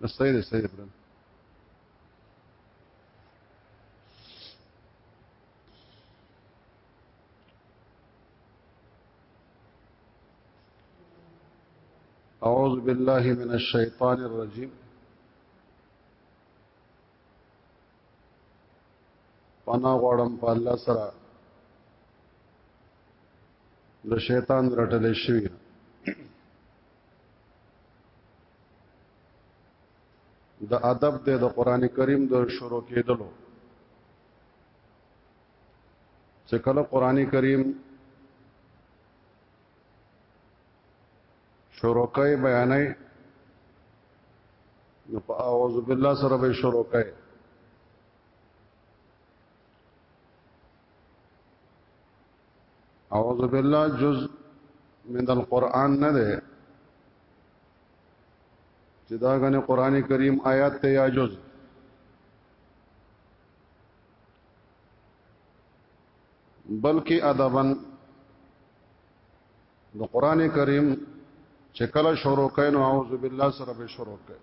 نه صحیح دی صحیح دی أعوذ بالله من الشيطان الرجيم پنا غړم په الله سره د شیطان رټل شوی د ادب د د قران کریم د شروع کېدلو چې کله قران کریم شروع کوي بیانې نو په اعوذ بالله سره به شروع کوي اعوذ بالله جز من القرآن نه ده چې دا غنه قران کریم آیات ته یا جز بلکې ادبن د قران کریم چې کله شروع کین اعوذ بالله سره به شروع کین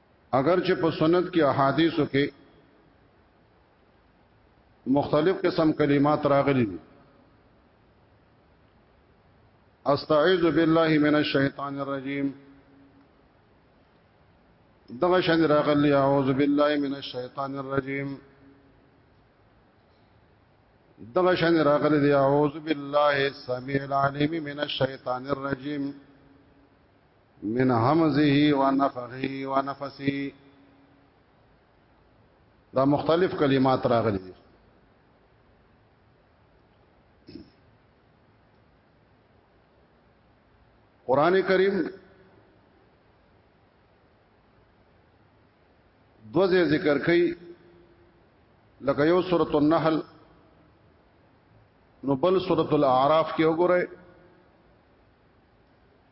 اگر چې په سنت کې احادیثو کې مختلف قسم کلمات راغلي دي استعذ بالله من الشیطان الرجیم دغه شان راغلی اعوذ بالله من الشیطان الرجیم دغه شان راغلی دی اعوذ بالله السمیع العلیم من الشیطان الرجیم من همزه و نفخه و نفسه دا مختلف کلمات راغلي دي قران کریم دوزه ذکر کوي لکه یو سورۃ النحل نو بل سورۃ الاعراف کې وګورئ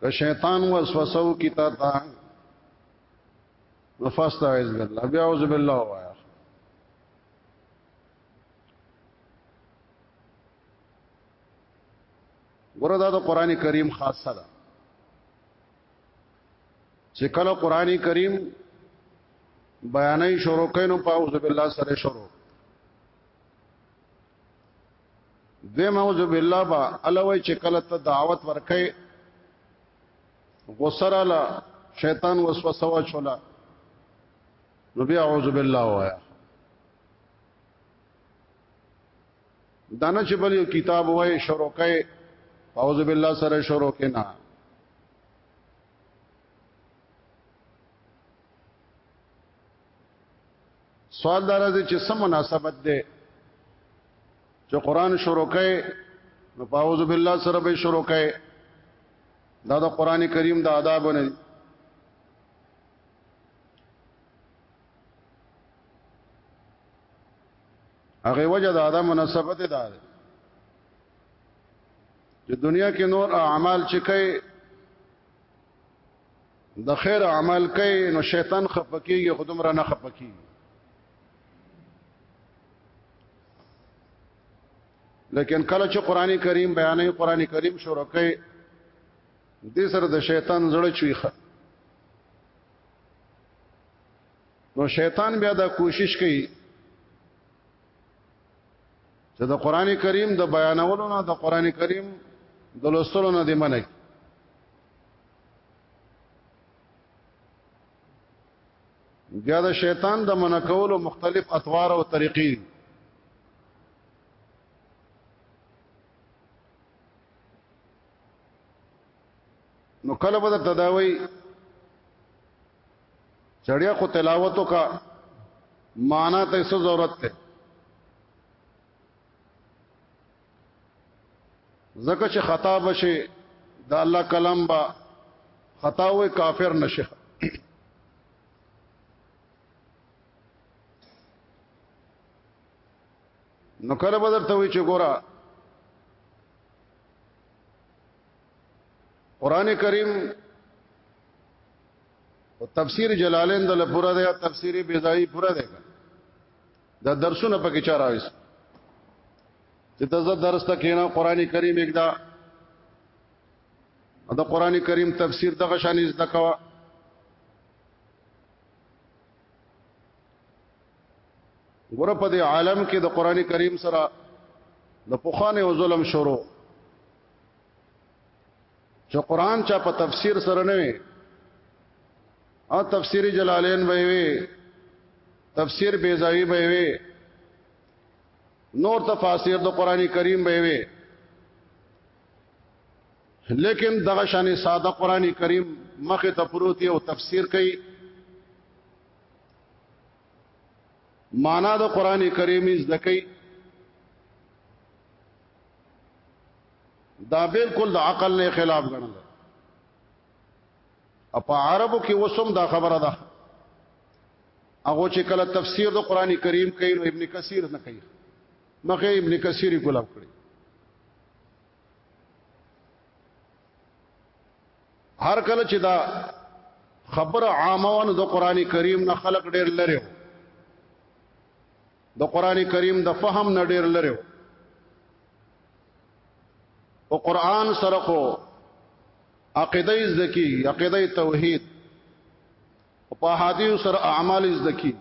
که شیطان وسوسه وکي تا ته فاستعذ بالله بیا اعوذ بالله وایا وردا د قران کریم خاصه ده چې کله قران کریم بیانې شروع کینو په اعوذ بالله سره شروع دې موذ بالله با الوی چې کله ته دعوت ورکې غسر لا شیطان وسوسه وا چولا نو بیا اعوذ بالله وایا دانه چې بل یو کتاب وای شروع کئ اعوذ بالله سره شروع کنا سوال دار دی چې سم مناسبت دی چې قران شروع کړي نو پاوذ بالله سره به شروع کړي دا د قران کریم د آداب نه دی هغه وجه د آداب مناسبت ده چې دنیا کې نور اعمال چې کوي د خیر عمل کوي نو شیطان خپکیږي خودم را نه خپکیږي لیکن کله چې قران کریم بیانې قران کریم شروع کوي دې سره د شیطان زړه چويخه نو شیطان بیا دا کوشش کوي چې د قران کریم د بیانولو نه د قران کریم د لوستلو نه دی منع بیا د شیطان د منکولو مختلف اطوار او طریقې نو کله به تداوی چړیا خو تلاوت کا معنا ته څه ضرورت ده زکه چې خطا بشي دا الله کلام با خطا وې کافر نشه نو کله بدر ته وی چې ګورا قران کریم او تفسیر جلالین د لپاره د تفسیری بیزایی پورا دی دا درسونه پکې چا راويست چې ته زه درس ته کېنا قران کریم اګدا دا قران کریم تفسیر دغه شان زده کوا ګور په دې عالم کې د قران کریم سره د پوخانه او ظلم شروع چې قران چا په تفسیر سره نه وي او تفسیر جلالین به وي تفسیر بیزاوی به وي نور تفاسیر د قران کریم به وي لیکن دغه شان ساده قران کریم مخه ته پروتي او تفسیر کوي معنا د قران کریم زده کوي دا بالکل د عقل نه خلاف غنل اپا عربو کې وسم دا خبره ده هغه چې کله تفسیر د قران کریم کوي نو ابن کثیر نه کوي مخه ابن کثیر ګلاب کړی هر کله چې دا خبر عاموان د قران کریم نه خلق ډیر لره د قران کریم د فهم نه ډیر لري او قران سره خو عقیده زکی عقیده توحید او په حدیث سره اعمال زکی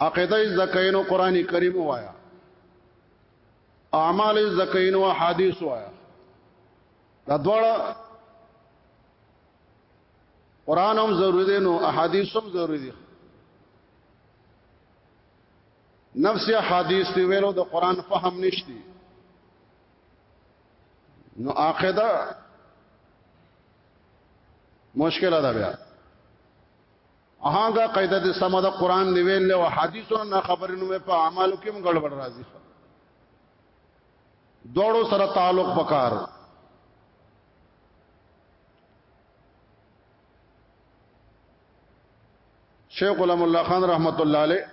عقیده زکینو قران کریم وایا اعمال زکینو حدیث وایا دا دواړه قران هم ضروری دی نو احادیث هم ضروری دي نفس احادیث دی ویلو د قران فهم نشتی نو عقیده مشکله ده بیا هغه قاعده د سمه د قران دی ویل او حدیثونو نه خبرینو په اعمالو کې هم ګډوډ راځي دوړو سره تعلق پکار شیخ غلام الله خان رحمت الله علیه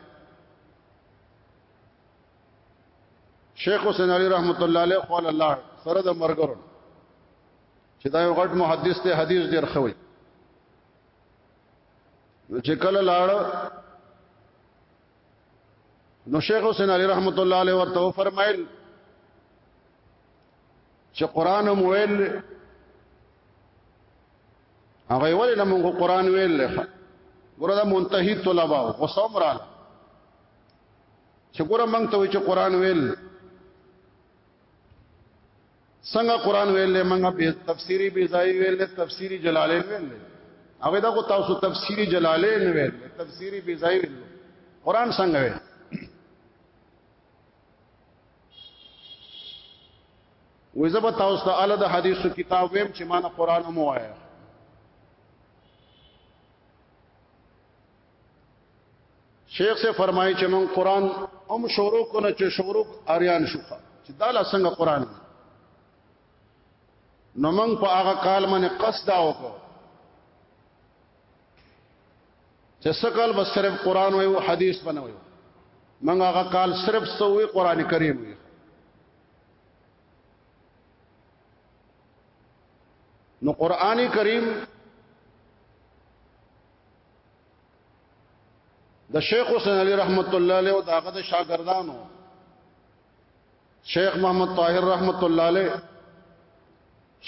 شیخ حسین علی رحمت الله علیه قال الله سره د مرګرو چې دا یو غټ محدث ته حدیث ډیر خوي چې کله لاړ نو شیخ حسین علی رحمت الله علیه ورته فرمایل چې قران هم ویل هغه ولې نه موږ قران ویل لخه ګوره دا منتهی طلبه او قسمران چې ګوره موږ ته چې قران ویل څنګه قران ویل له منګه به تفسیری به ځای ویل له تفسیری جلالین ویل له هغه دا کو تاسو تفسیری جلالین ویل له تفسیری به ځای ویل قران څنګه ویل وې زبر تاسو ته اعلی د حدیثو کتاب ویم چې مان قران مو وایا شیخ سے فرمایي چې مون قران هم شروع کونه چې شروع اریان شو چې دا لا څنګه قران دی نو موږ په هغه کال باندې قصد وکړو چې سکل بس صرف قران وي او حديث بنوي موږ هغه کال صرف سوې قران کریم وي نو قران کریم د شیخ حسین علی رحمت الله علیه او داغه د شاګردانو شیخ محمد طاهر رحمت الله علیه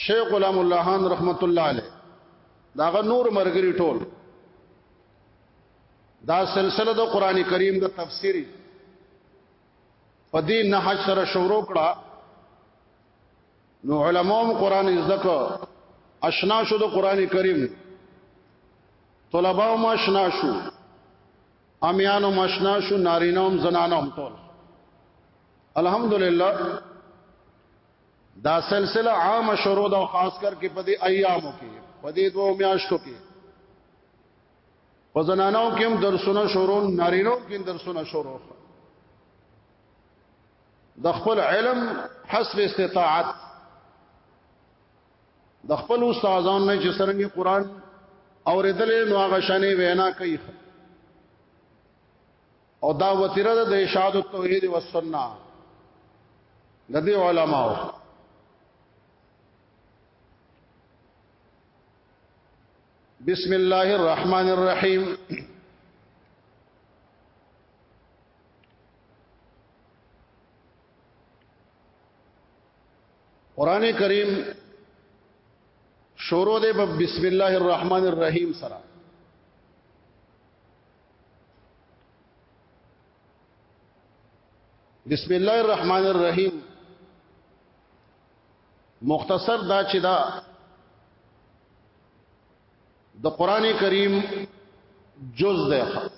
شیخ غلام الله خان رحمت الله علیه داغه نور مرګری ټول دا سلسله د قران کریم د تفسیری په دې نهج سره شروع کړه نو علماء قران زکه آشنا شو د قران کریم طلباء ما آشنا شو امیانو ما آشنا شو نارینه هم زنانه هم ټول الحمدلله دا سلسله عام شروع دا خاص کر کې په دې ایامو کې په دې دوه میاشتو کې په زنانو کې هم درسونه شروع نارینو کې درسونه شروع د خپل علم حسب استطاعت د خپل استادانو نه چې سرنګي قران اوریدل نو هغه شانې وینا کوي او دا وتیره د اشاعت التوحید و سنت د دې علماو بسم الله الرحمن الرحیم قران کریم شروع دی په بسم الله الرحمن الرحیم سره بسم الله الرحمن الرحیم مختصر دا چې دا د قران کریم جز ده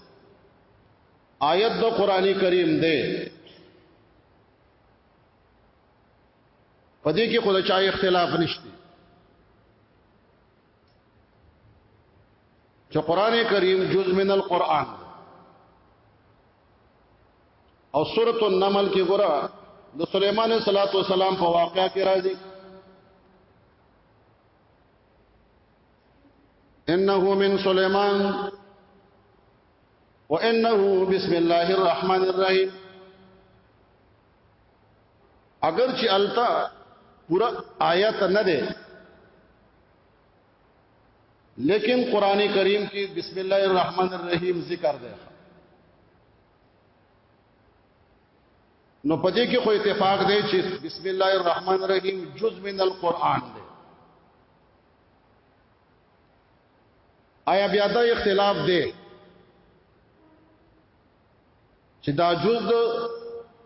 آیت د قران کریم دی په دې کې خود چا اختلاف نشته چې قران کریم جز من القرآن او سورۃ النمل کې ګورا د سليمان عليه السلام په واقعیا کې راځي انه من سليمان وانه بسم الله الرحمن الرحیم اگر چې التا پورا آیات نه ده لیکن قران کریم کې بسم الله الرحمن الرحیم ذکر ده نو پدې کې خو اتفاق دی چې بسم الله الرحمن الرحیم جز من القرآن دی آیا بیا دا اختلاف دی چې دا جز د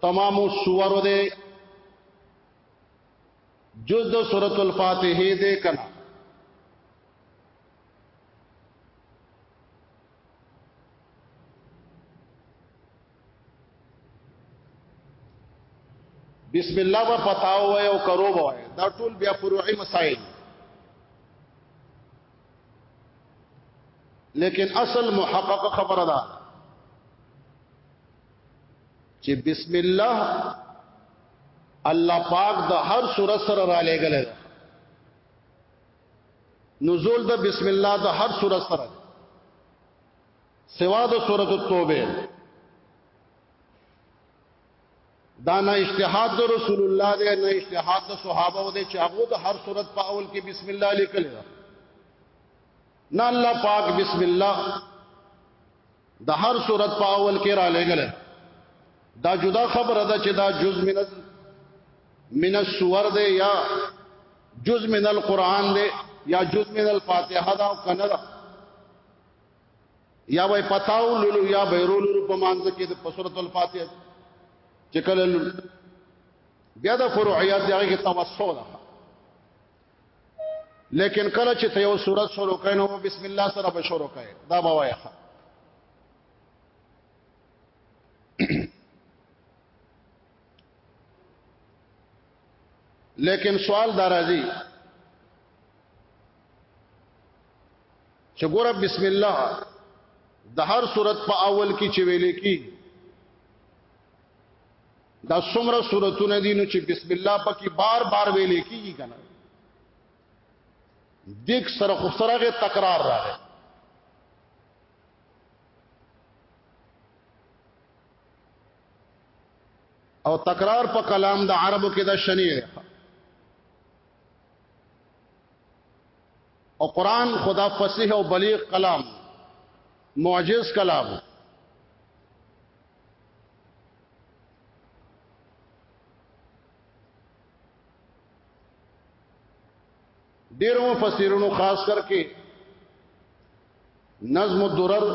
تمام سور دی جز د سورۃ الفاتحه دی کنه بسم الله په پتاو وای او کرو وای دا ټول بیا فروعي مسائل لیکن اصل محقق خبره ده چې بسم الله الله پاک د هر سورۃ سره را لېګل نزول د بسم الله د هر سورۃ سره سوا د سورۃ التوبه دا نه اجتهاد د رسول الله دی نه اجتهاد د صحابه و دی چې هغه د هر صورت په اول کې بسم الله لیکل دا نه الله پاک بسم الله د هر صورت په اول کې را لګل دا جدا خبره ده چې دا جز من من السور دی یا جز من القرآن دی یا جز من الفاتحه دا کنه یا وای پتاو لولو یا بیرو لولو په مانځ کې د سورۃ الفاتحه چې کله بیا د فروعیات دغه کې توسو ده لیکن کله چې ته یو سورۃ شروع کړي نو بسم الله سره به شروع کړي دا به وایې لیکن سوال دارازی چې ګوره بسم الله د هر صورت په اول کې چې ویل کی دا څومره صورتونه دي نو چې بسم الله پکې بار بار ویل کیږي کنه دیک سره خو سره تکرار راغی او تکرار په کلام د عربو کې دا شنی دی او قران خدا فصیح او بلیغ کلام معجز کلام ډیرو مفسرونو خاص کر کې نظم الدرر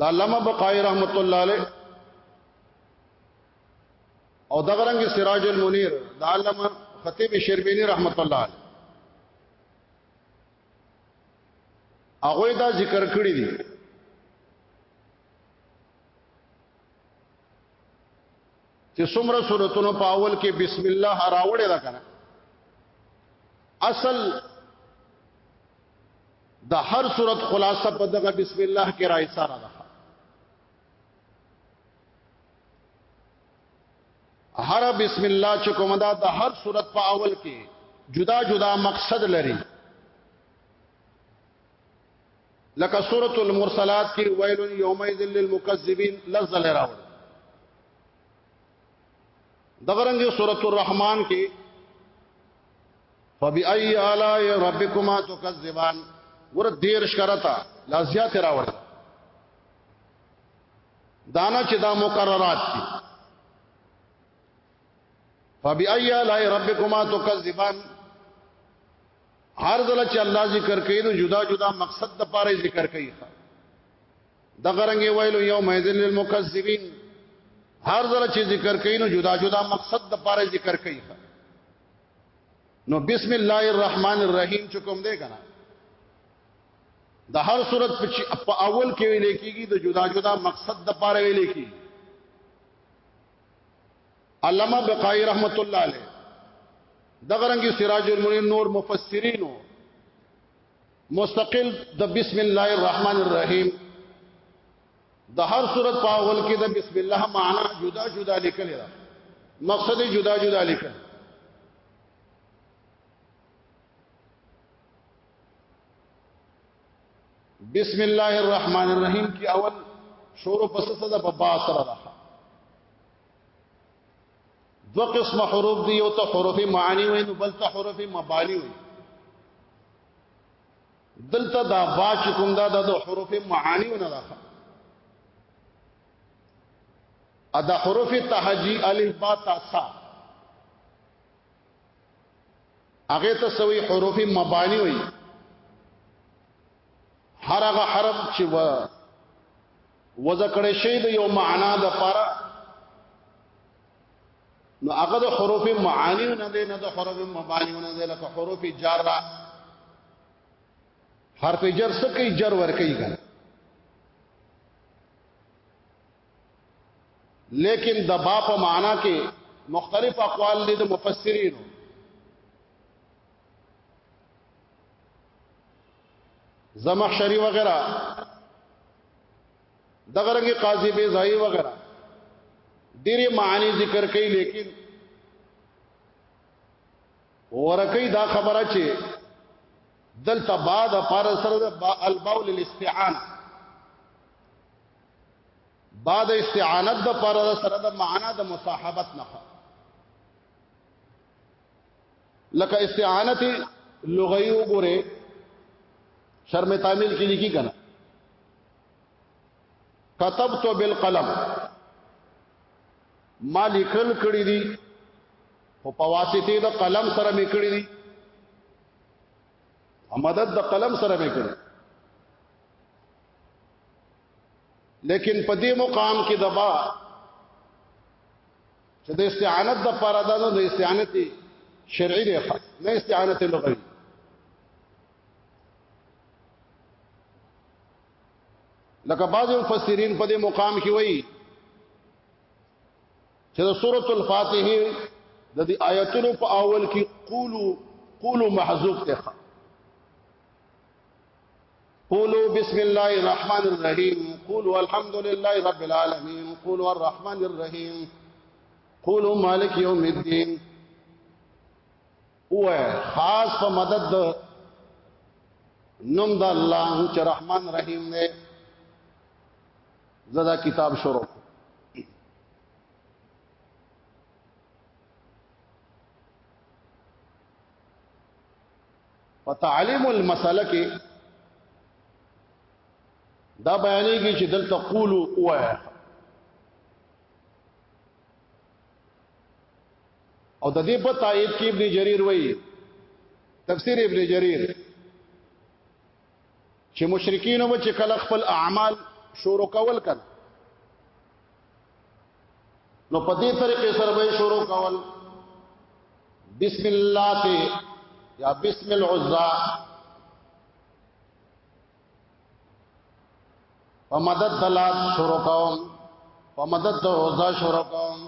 دا علامه بقای رحمت الله علیه او دغه رنګ سراج المنیر د علامه خطیب شربینی رحمت الله علیه هغه دا ذکر کړی دی چې څومره سوراتونو په اول کې بسم الله راوړې ده کنه اصل د هر صورت خلاصه په دغه بسم الله کې راځي سره ده هر بسم الله چې کوم دا د هر صورت په اول کې جدا جدا مقصد لري لکه سورۃ المرسلات کې ویل یومئذ للمکذبین لزل راوړ دغرنګ سورۃ الرحمن کې فبأي آلاء ربكما تكذبان ور دیر شکرتا لا زیات راوړ دانا چې دا مقررات دي فبأي آلاء ربكما تكذبان هر ځل چې الله ذکر کوي نو جدا جدا مقصد د پاره ذکر کوي د غرنګي ویلو یوم یذل للمکذبین هر ځل چې ذکر کوي نو جدا جدا مقصد د پاره ذکر کوي نو بسم الله الرحمن الرحیم چکم دے کنا د هر صورت په اول کې ویل کېږي د جدا جدا مقصد د پاره ویل کېږي علامه بقای رحمت الله علیه دغه رنګي سراج المنیر نور مفسرینو مستقل د بسم الله الرحمن الرحیم د هر صورت په اول کې د بسم الله معنا جدا جدا لیکل دا مقصد جدا جدا لیکل بسم الله الرحمن الرحیم کی اول شروع پس صدا په با سره ده دو قسم حروف دی یو ته حروف معنی وای نو بل ته حروف مبانی وای دلته دا با چې کوم دا د حروف معنی ونه ده ادا حروف تهجی الف با تا سا هغه ته سوي حروف مبانی وي هر هغه حرف چې و وذکر شي د یو معنا د پاره نو هغه د حروف معانی نه دی نه د حروف مبانی نه دی لکه حروف جر را حرف جر سکی جر ور کوي کنه لیکن د با په معنا کې مختلف اقوال دي د مفسرینو زمخشری وغیرہ دغه رنګي قاضي به زای وغیرہ ډېری معنی ذکر کوي لیکن ورکی دا خبره چې دلته بعد پر سره د الباول الاستعان بعد استعانت د پر سره د معنا د مصاحبت نه لکه استعانت لغوي وګوره شرم تعمیل کې لیکي کنه كتبت بالقلم ما لیکل کړی دي او په واسطه د قلم سره مې کړی دي مدد د قلم سره مې کړی لیکن په دې مقام کې دبا چې د استعانت د پاره ده نو د استعانت شرعي دی نه استعانت لغوي لکه بعض مفسرین په دې مقام کې وایي چې د سورۃ الفاتحه د دې آیتونو په اول کې قولو قولو محذوف ته قولوا بسم الله الرحمن الرحيم قولوا الحمد لله رب العالمين قولوا الرحمن الرحيم قولوا مالک یوم الدین او خاص په مدد نوم د الله چې رحمان رحیم دی زدا کتاب شروع په تعلیم المسله کې دا بیانېږي چې دلته قولو وایي او د دې په تایید کې ابن جریر وایي تفسیر ابن جریر چې مشرکین و چې کله خپل اعمال شروع کول کړه نو په دې طریقې سره به شروع کول بسم الله ته یا بسم العزا په مدد دلات شروع کوم په مدد د عزا شروع کوم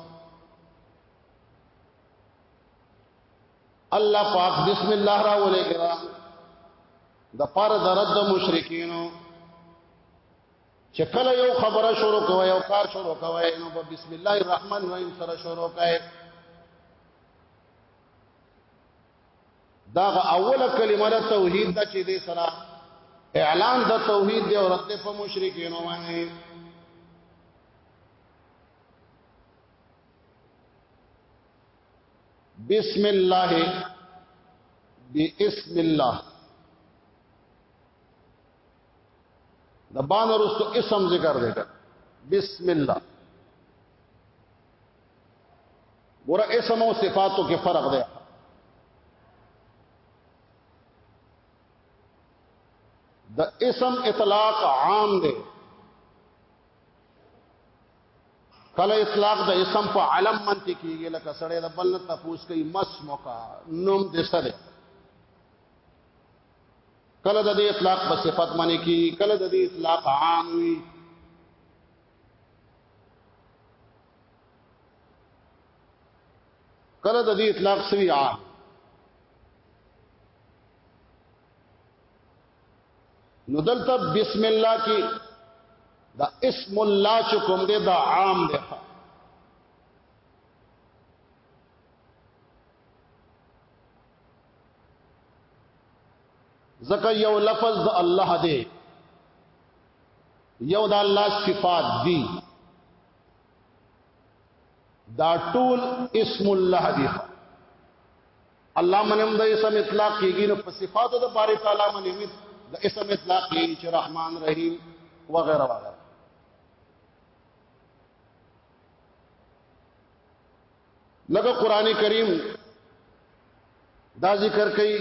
الله پاک بسم الله را ولې کرا د پاره درد مشرکینو چې کله یو خبره شروع کوي او کار شروع کوي نو په بسم الله الرحمن الرحیم سره شروع کوي دا اوله کلمه د توحید د چې دې سره اعلان د توحید دی او رد په مشرکین باندې بسم الله بسم الله د بان رستو اسم ذکر دی بسم الله ګور اسم او صفاتو کې فرق دی د اسم اطلاق عام دی کله اطلاق د اسم په علم منتی کیږي لکه سړی د بل نه تفوس کوي مس موقع نوم دې سره کله د دې اطلاق په صفت باندې کی کله د دې اطلاق عام وي کله د دې اطلاق سوی عام نو دلته بسم الله کی دا اسم الله چې کوم دی دا عام دی زکه یو لفظ د الله دی یو د الله صفات دی دا ټول اسم الله دی الله منم د اسم اطلاق کیږي نو په صفاتو د باري تعالی منم د اسم اطلاق کیږي چې رحمان رحیم وغیرہ وغیرہ لکه قران کریم دا ذکر کوي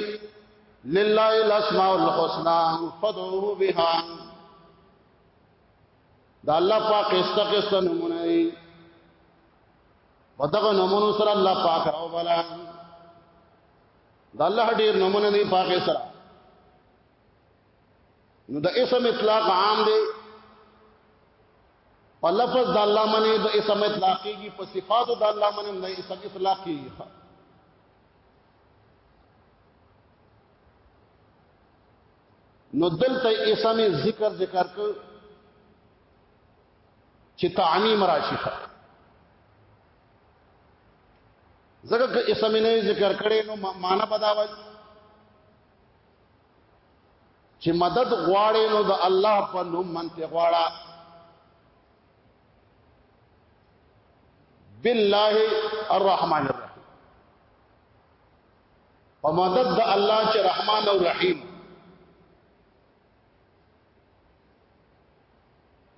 لله الاسماء الحسنى فدعوه بها دا الله پاک استقست نمونه دی ودغه نمونه سره الله پاک راو بلا دا الله ډیر نمونه دی پاک سره نو د اسم اطلاق عام دی په لفظ د الله منی د اسم اطلاق کیږي په صفات د الله منی د اسم اطلاق کیږي نو دلته اسم ذکر ذکر ک چې تعمیم راشي زګه اسم نه ذکر کړي نو معنا بداوي چې مدد غواړې نو د الله په نوم منته غواړه بالله الرحمن الرحیم په مدد د الله چې رحمان او رحیم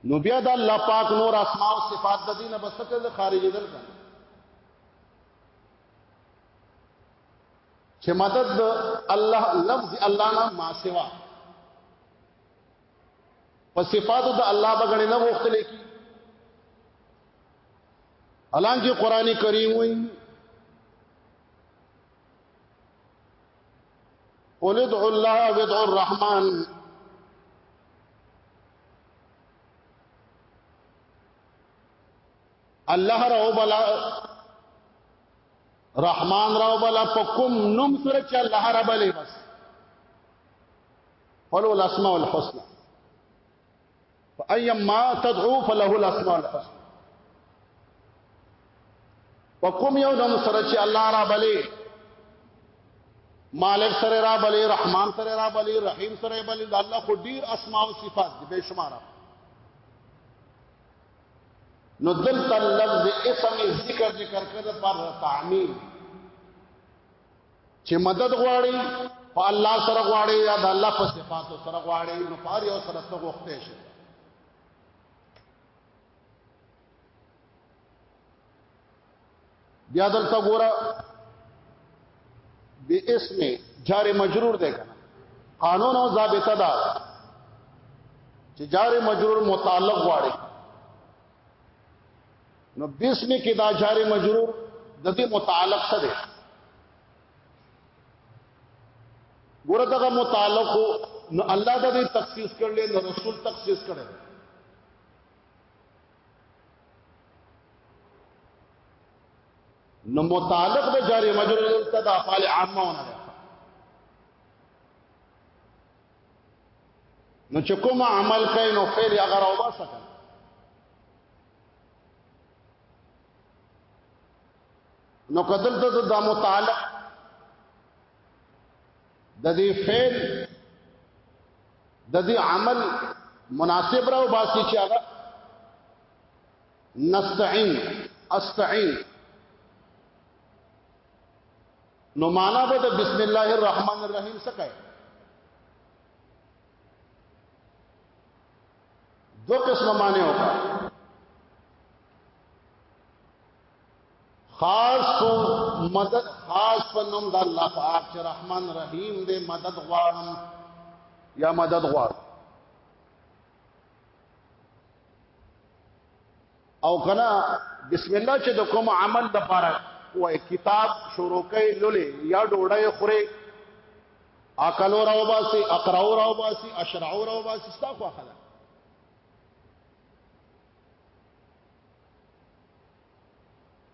نو بیا د الله پاک نور اسماء او صفات د دینه بسکه خارجې دل کړه چې مدد د الله لفظ الله نه ما سوا په صفاتو د الله بغړې نه وختل کی الان کې قرآني کریم وایي قل ادعوا الله او ادعوا الرحمن الله راو بلا رحمان راو بلا په کوم نوم سره چې الله را بلې بس فلو الاسماء الحسنى فايما تدعو فله الاسماء الحسنى وکم یو نوم سره چې الله را بلې مالک سره را بلې رحمان سره را بلې رحیم سره بلې الله خو ډیر اسماء او صفات دي بشمار نو دلته لفظ اسم ذکر ذکر کړه پر تعمیم چې مدد غواړي په الله سره غواړي یا د الله په صفاتو سره غواړي نو پاره یو سره څه وخت شي بیا دلته ګوره به اسم جار مجرور دی کنه قانون او ضابطه ده چې جار مجرور متعلق غواړي نو بسم کې دا جار مجرور د دې متعلق څه دی ګوره دغه متعلق نو الله د دې تخصیص کړل نو رسول تخصیص کړل نو متعلق د جار مجرور دلته د افعال عامه ونه ده نو چې کوم عمل کوي نو فعل هغه راو باسه نو کدل ته د متعلق د دې فعل د دې عمل مناسب راو باسي چې هغه نستعين استعين نو معنا به د بسم الله الرحمن الرحیم څه کوي دو قسم معنی ہوتا خاص مدد خاص په نوم د الله پاک چې رحمان رحیم دې مدد غواړم یا مدد غواړم او کنا بسم الله چې د کوم عمل د پاره وای کتاب شروع کړي لولې یا ډوړې خوري اکلو راو باسي اقراو راو باسي اشرعو راو باسي ستا خو خلا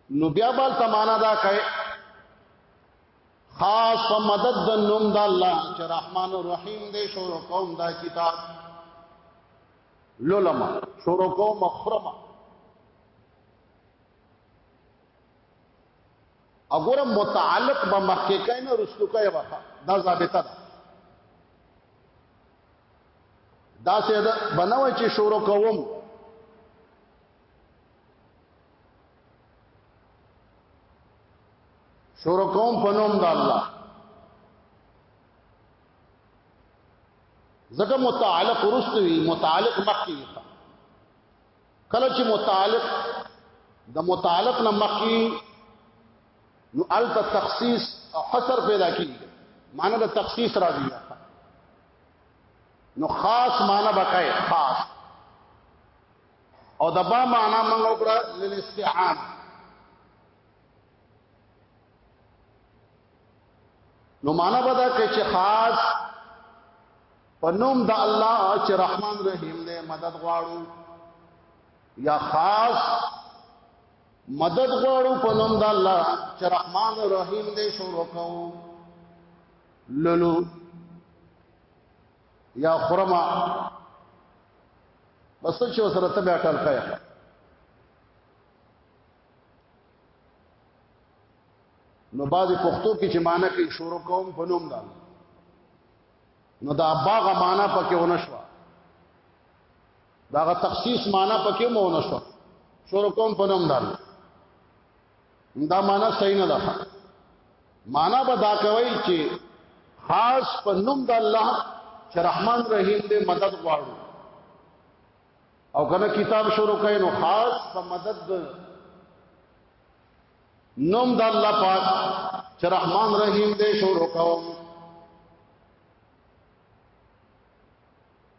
نو بیا بل تمانا دا کوي خاص په مدد د نوم د الله چې رحمان او رحیم دې شروع کوم دا کتاب لولما شروع کوم مخرمه اګوره متعلق به مخکې کاینه رستو کوي وخا دا ضابطه ده دا سه دا بنوي چې شروع کوم شروع کوم په نوم د الله زکه متعلق رستوي متعلق مخکې کله چې متعلق د متعلق نه مخکې نو الته تخصیص او حصر پیدا کیږي معنی د تخصیص راځي نو خاص معنی بکای خاص او دبا معنی موږ وکړه للاستعان نو معنی بدا کې چې خاص پنوم د الله چې رحمان رحیم دې مدد غواړو یا خاص مدد غواړو په نوم د الله چې رحمان او رحیم دې شروع کوو لولو یا خرما بس چې وسره ته بیا ټل خیا نو باز پښتو کې چې معنی کوي شروع کوم په نوم دا نو دا باغ معنا پکې ونشو داغه تخصیص معنا پکې مو نه شو شروع کوم په نوم دار دا معنا صحیح نه ده معنا به دا کوي چې خاص په نوم د الله چې رحمان رحیم دې مدد غواړو او کنه کتاب شروع کړي نو خاص په مدد نوم د الله پاک چې رحمان رحیم دې شروع کوم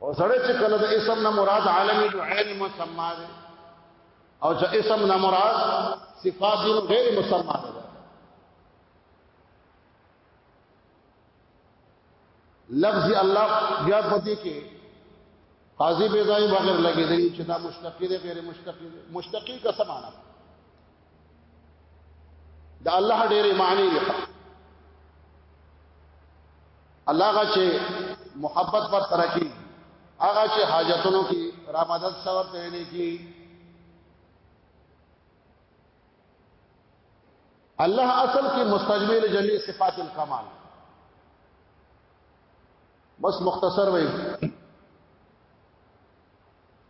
او سره چې کله د اسم نه مراد عالم دی عین مسما دی او چې اسم نه مراد صفات دی غیر مسما دی لفظ الله بیا پدې کې قاضي بيزاي بغیر لګې دی چې دا مشتقي دی غیر مشتقي دی مشتقي کا سمانه د الله ډېرې معنی دي الله غا چې محبت پر سره کی هغه چې حاجتونو کې را مدد څور ته نه کی الله اصل کې مستجمل جلی صفات الکمال بس مختصر وي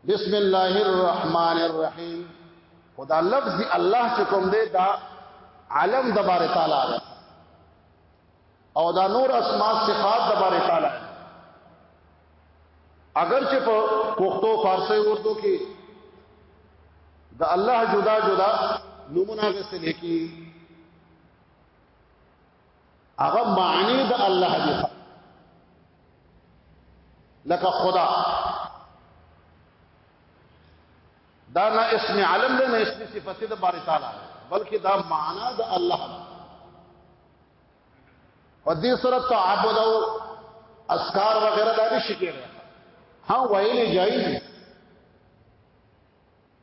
بسم الله الرحمن الرحیم خدا لفظ الله چې کوم دی دا عالم د بار تعالی دی او دا نور اسماء صفات د بار تعالی دی اگر چې په پښتو فارسی اردو کې د الله جدا جدا نمونه غسل کی هغه معنی د الله دی لکه خدا دا نه اسم علم دی نه اسم صفت د باری تعالی بلکې دا معنا د الله او دې سره تعبد او اسکار وغیرہ دا نشي کېږي ها ویلې جایز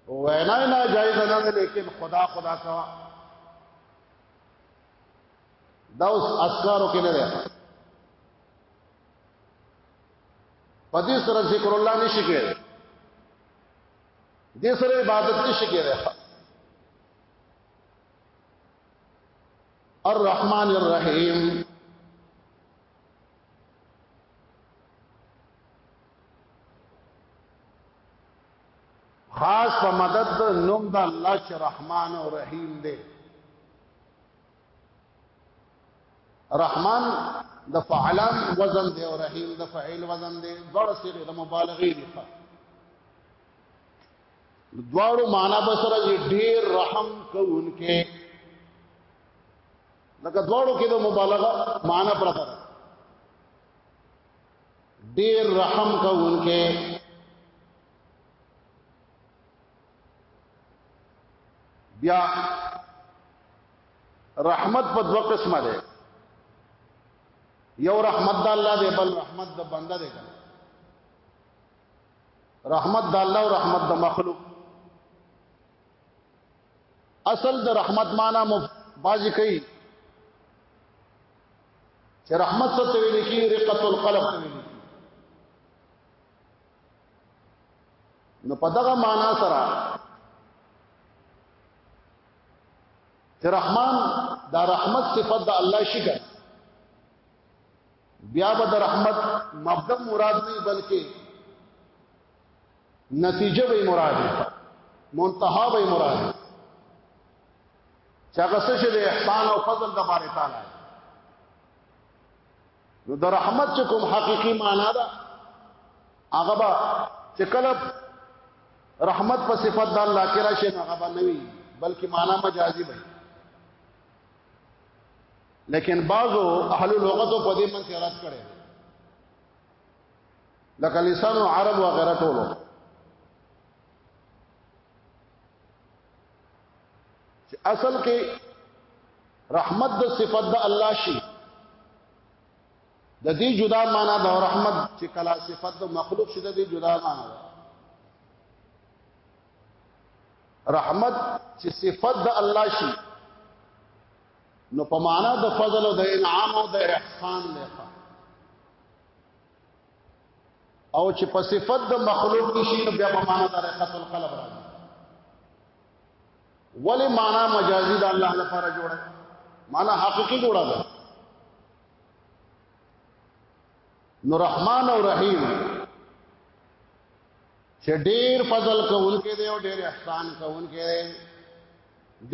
وینا نه جایز نه لیکن خدا خدا کا دا اوس اسکارو کې نه ده په دې سره ذکر الله نشي کېږي دې سره عبادت نشي کېږي الرحمن الرحیم خاص په مدد نوم د الله چې رحمان او رحیم دی رحمان د فعلان وزن دی او رحیم د فعیل وزن دی دواړه سره د مبالغه دي دواړو معنا به سره ډیر رحم کوونکې لکه دواړو کې د مبالغه معنا پرته ده ډیر رحم کوونکې بیا رحمت په دوه قسمه ده یو رحمت د الله دی بل رحمت د بنده دی رحمت د الله او رحمت د مخلوق اصل د رحمت معنا بازی کوي چې رحمت څه ته ویل کی رقت القلب ته ویل نو په دغه معنا سره چې رحمان دا رحمت صفت د الله شکر بیا به د رحمت مبدا مراد نه بلکې نتیجه به مراد ده منتها به مراد ده چې هغه څه چې د احسان او فضل د باره تعالی نو د رحمت چې کوم حقيقي معنا ده هغه به چې کله رحمت په صفت د الله کې راشي هغه به نه وي بلکې معنا مجازي وي لیکن بعضو اهل لغت په دې من رد کړي لکه لسان عرب و غیره ټولو چې اصل کې رحمت د صفت د الله شي د دې جدا معنا د رحمت چې کلا صفت د مخلوق شي د دې جدا معنا ده رحمت چې صفت د الله شي نو په معنا د فضل او د انعام او د احسان ده او چې په صفت د مخلوق شي نو بیا په معنا د رحمت القلب راځي ولی معنا مجازی دا الله لپاره جوړه معنا حقیقی جوړه ده نو رحمان او رحیم چې ډیر فضل کوونکې دی او ډیر احسان کوونکې دی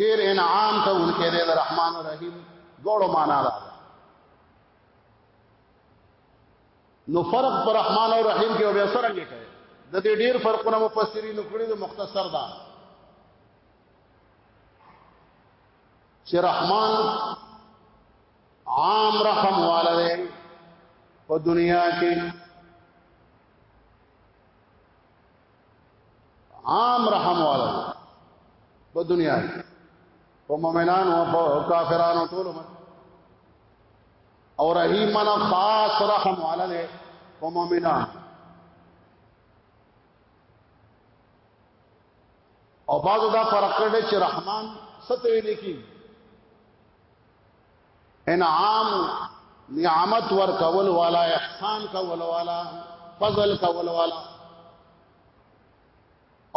ډیر انعام کوونکې دی د رحمان او رحیم ګوړو معنا ده نو فرق پر رحمان او رحیم کې به سره کې کوي د دې ډیر فرقونه مفسرین کړي د مختصر دا چې رحمان عام رحم والده په دنیا کې عام رحم والده په دنیا کې په مؤمنانو او کافرانو ټول باندې او رحیمن خاص رحم والا دے په مؤمنان او بعضو دا فرق کړی چې رحمان ستوي لیکي انعام نعمت ور کول والا احسان کول والا فضل کول والا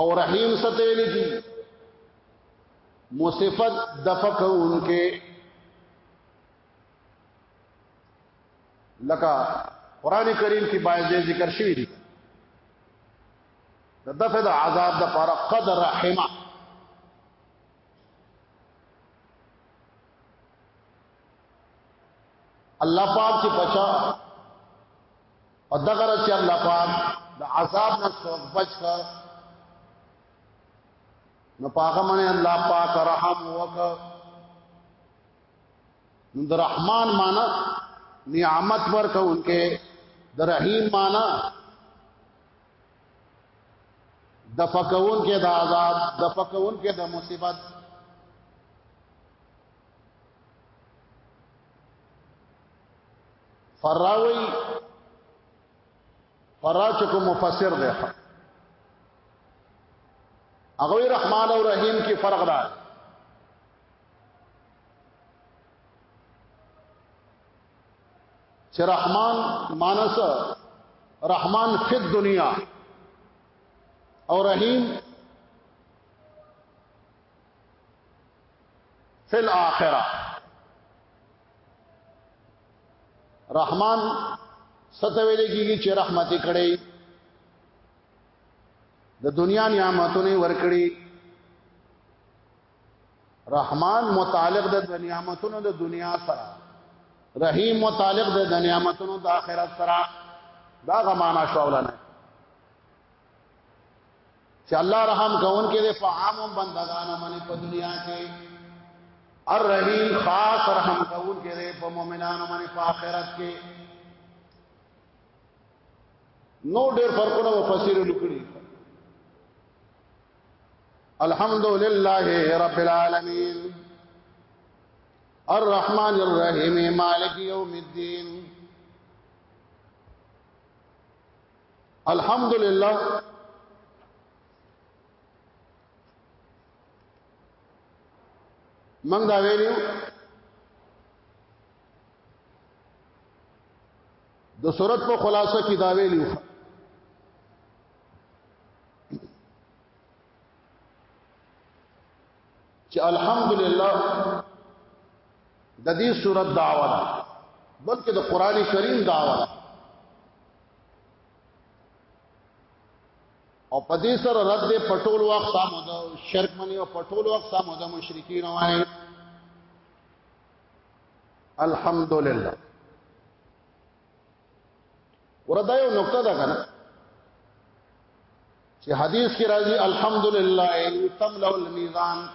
او رحیم ستوي لیکي مصفت دفقه انکه لکه قران کریم کې باید ذکر شوی دی د دفع د عذاب د پر قدر رحمه الله پاک چې بچا او دغه چې الله پاک د عذاب نه څوک بچ کړ نو پاغه منه الله پاک رحم وکړ د رحمان معنی نعمت ورکونکې د رحیم معنی د فکون کې د عذاب د فکون کې د مصیبت فراوی فراچ کو مفسر دی هغه رحمان او رحیم کې فرق ده چې رحمان مانس رحمان فی الدنیا او رحیم فی الاخره رحمان ستویل کیږي چې رحمت کړي د دنیا نعمتونه ورکړي رحمان متعلق د نعمتونو د دنیا سره رحیم متعلق د نعمتونو د آخرت سره دا غمانا شوولنه چې الله رحم کون کې د فعام بندگانو باندې په دنیا کې الرحیم خاص رحم کون کې د مؤمنانو باندې په آخرت کې نو ډېر فرقونه مفسر لیکلي الحمد لله رب العالمين الرحمن الرحيم مالك يوم الدين الحمد لله من دا ویلو د صورت په خلاصه کې دا ویلو چې الحمدلله د دې صورت دعوه ده بلکې د قران کریم دعوه ده او په دې سره رد دې پټول وخت سم ده شرک منی او پټول وخت سم ده مشرکین وای الحمدلله ورته یو نقطه ده کنه چې حدیث کې راځي الحمدلله تملا الميزان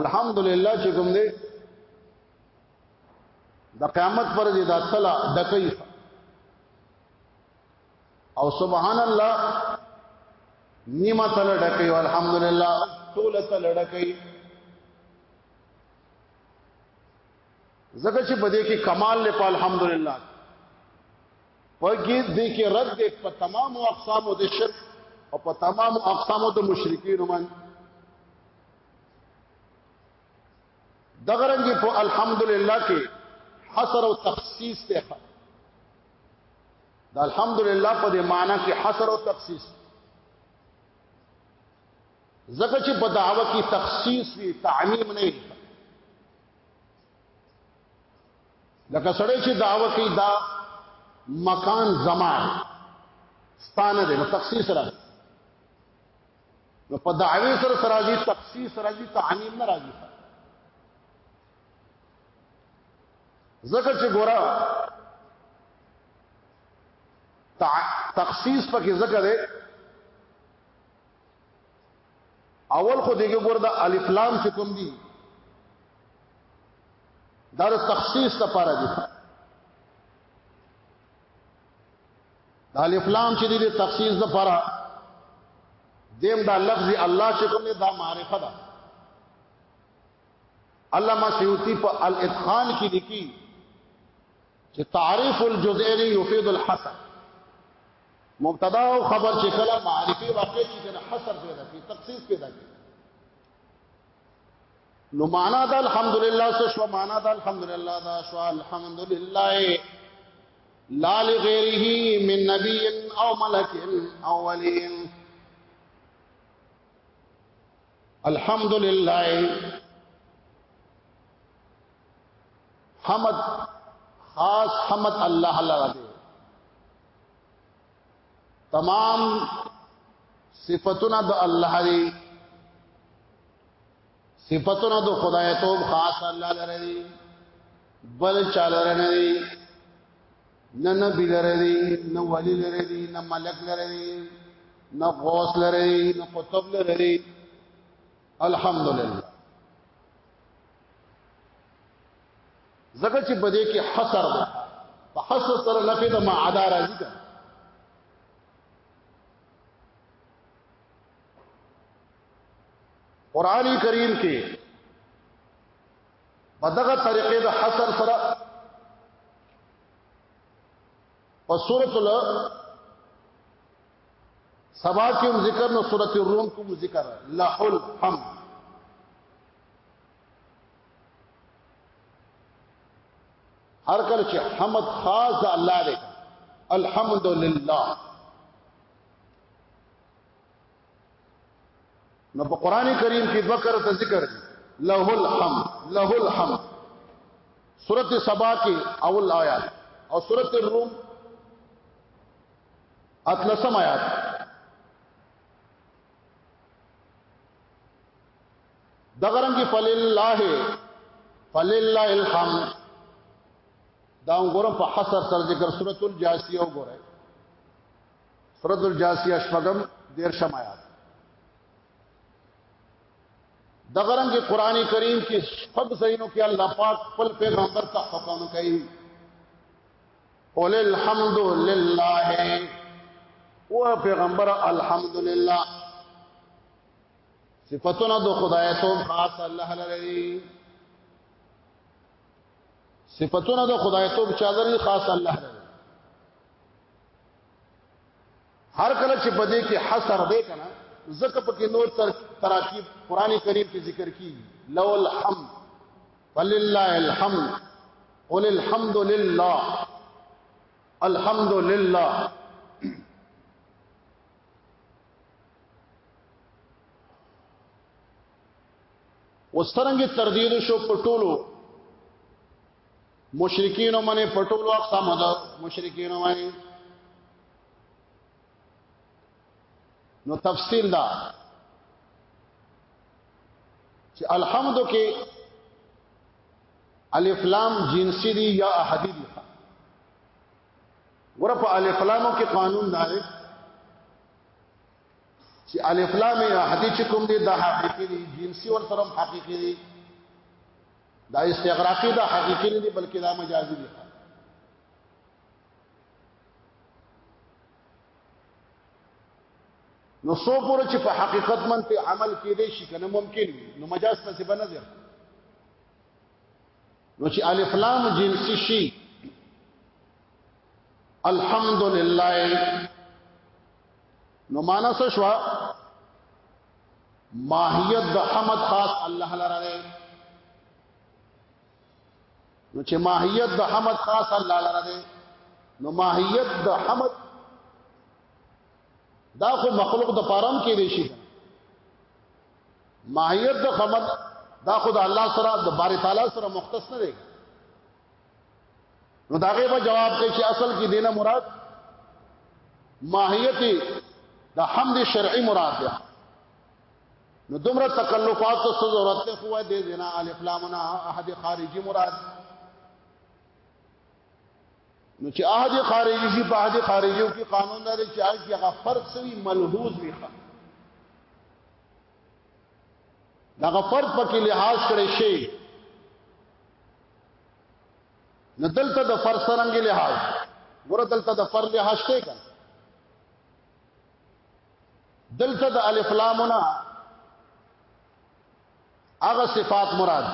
الحمدلله چې کوم دی د قیامت پر دې د تلا دکې او سبحان الله نیمه تل ډکې الحمدلله ټول تل ډکې زکه چې په دې کې کمال له په الحمدلله پکې دې کې رد دې په تمام اقسام د شرک او په تمام اقسام د مشرکین من دغرنګ په الحمدلله کې حصر او تخصیص ته دا الحمدلله په دې معنی کې حصر او تخصیص ځکه چې په دعوه کې تخصیص وي تعمیم نه لکه سړی چې دعوه کې دا مکان زمان ستانه دی نو تخصیص راځي نو په دعوی سره سره راځي تخصیص راځي تعمیم نه راځي ذکر چې ګورا تخصیص پکې ذکر دی اول خو دغه ګور د الف لام چې کوم دي دا د تخصیص لپاره دي د الف لام چې دي د تخصیص لپاره دیم دا لفظ الله چې کوم دا معرفه ده علامہ سیوطی په الاتقان کې لیکي چې تعریف الجزئین یفید الحسن مبتدا او خبر چې کله معرفي واقع شي کنه حصر پیدا کوي تخصیص پیدا کوي نو معنا دا الحمدلله سو شو معنا دا الحمدلله دا شو الحمدلله لا لغيره من نبي او ملك او ولي الحمدلله حمد خاص حمد الله الله تمام صفاتونه د الله دی صفاتونه د خدای توب خاص الله لره دی بل چاله نه دی نه نبی لره دی نه ولی لره دی نه ملک لره دی نه غوث لره دی نه قطب لره دی الحمدلله زکه چې بده کې حصر ده په حصر سره نفي ده ما عدا راځي ده قران کریم کې بدغه طریقې د حصر سره په سورۃ ال سبا کې ذکر نو سورۃ الروم کې ذکر لحل حم هر کله چې حمد خاص الله دی الحمد لله نو په قران کریم کې دوه کرته ذکر دی له الحمد له الحمد سورته سبا کې اول آیات او سورته الروم اتلسم آیات دغرنګ فللله فللله الحمد دا وګورم په حصر سر ذکر سورۃ الجاسیه وګورئ سورۃ الجاسیه شپږم دیر شمایات دغرنګ قرآنی کریم کې شپږ زینو کې الله پاک خپل پیغمبر ته حکم کوي قل الحمد لله او پیغمبر الحمد لله صفاتونه د خدای ته خاص الله لري صفاتونه د خدای ته چا لري خاص الله لري هر کله چې بده کې حصر دی کنه زکه پکې نور تر تراکیب قران کریم کې ذکر کی لو الحمد ولله الحمد قل الحمد لله الحمد لله وسترنګ تردید شو پټولو مشرکین باندې پټولو اقسام ده مشرکین باندې نو تفصیل دا چې الحمد کې الف لام جنسی دی یا احدی دی ګوره په الف لامو کې قانون دا دی چې الف لام یا حدی چې کوم دی دا حقیقي دی جنسی ور سره حقیقي دی دا استغراقی دا حقیقی نه دی بلکې دا مجازی دی نو سو پورې چې په حقیقت من په عمل کې دی شي کنه ممکن نو مجاز څه څه بنظر نو چې الف لام جنسی شي الحمدلله نو معنا څه شو ماهیت د حمد خاص الله لره ده نو چې ماهیت د حمد خاص الله لره ده نو ماهیت د حمد دا خو مخلوق د پارام کې دی شي ماهیت د خبر دا خود الله سره د باری تعالی سره مختص نه دی نو داغه په جواب کې چې اصل کې دینه مراد ماهیت د حمد شرعي مراد ده نو دومره تکلفات ته ضرورت ته خو دې دینا الف لام نه احد خارجي مراد نو چې احد خارجي شي په احد خارجيو کې قانون لري چې هغه فرق سوي ملحوظ وي دغه فرد پکې لحاظ کړي شي نو دلته د فرد سرنګ لحاظ ګوره دلته د فرد لحاظ شته کړه دلته د الف لامونه هغه صفات مراد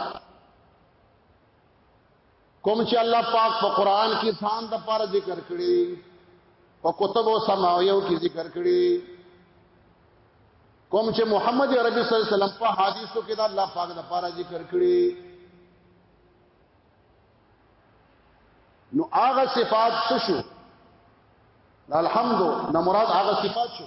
کوم چې الله پاک په قران کې ځان د پاره ذکر کړی په کتب او سماویو کې ذکر کړی کوم چې محمد عربي صلی الله علیه وسلم په حدیثو کې دا الله پاک د پاره ذکر کړی نو هغه صفات څه شو الحمد نه مراد هغه صفات شو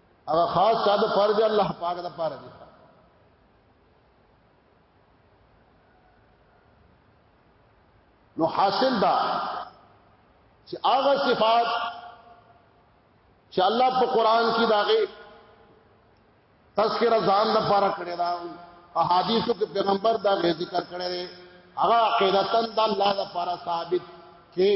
هغه خاص چا د فرض الله پاک د پاره دي نو حاصل دا چې هغه صفات چې الله په قران کې داغه تذکرہ ځان د پاره کړی دا احادیثو کې پیغمبر دا غي ذکر کړی دی هغه عقیدتن د الله لپاره ثابت کې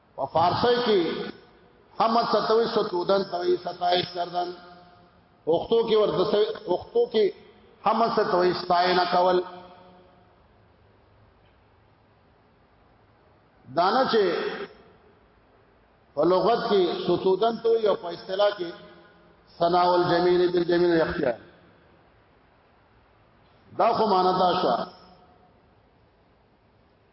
په فارسی کې حمد ستوي ستودن توي ستایش کردن پښتو کې ورته پښتو کې حمد ستوي ستاینه کول دانه چې په لغت کې ستودن تو یو په اصطلاح کې ثنا الجمیل بالجمیل یختیا دا خو معنا دا شو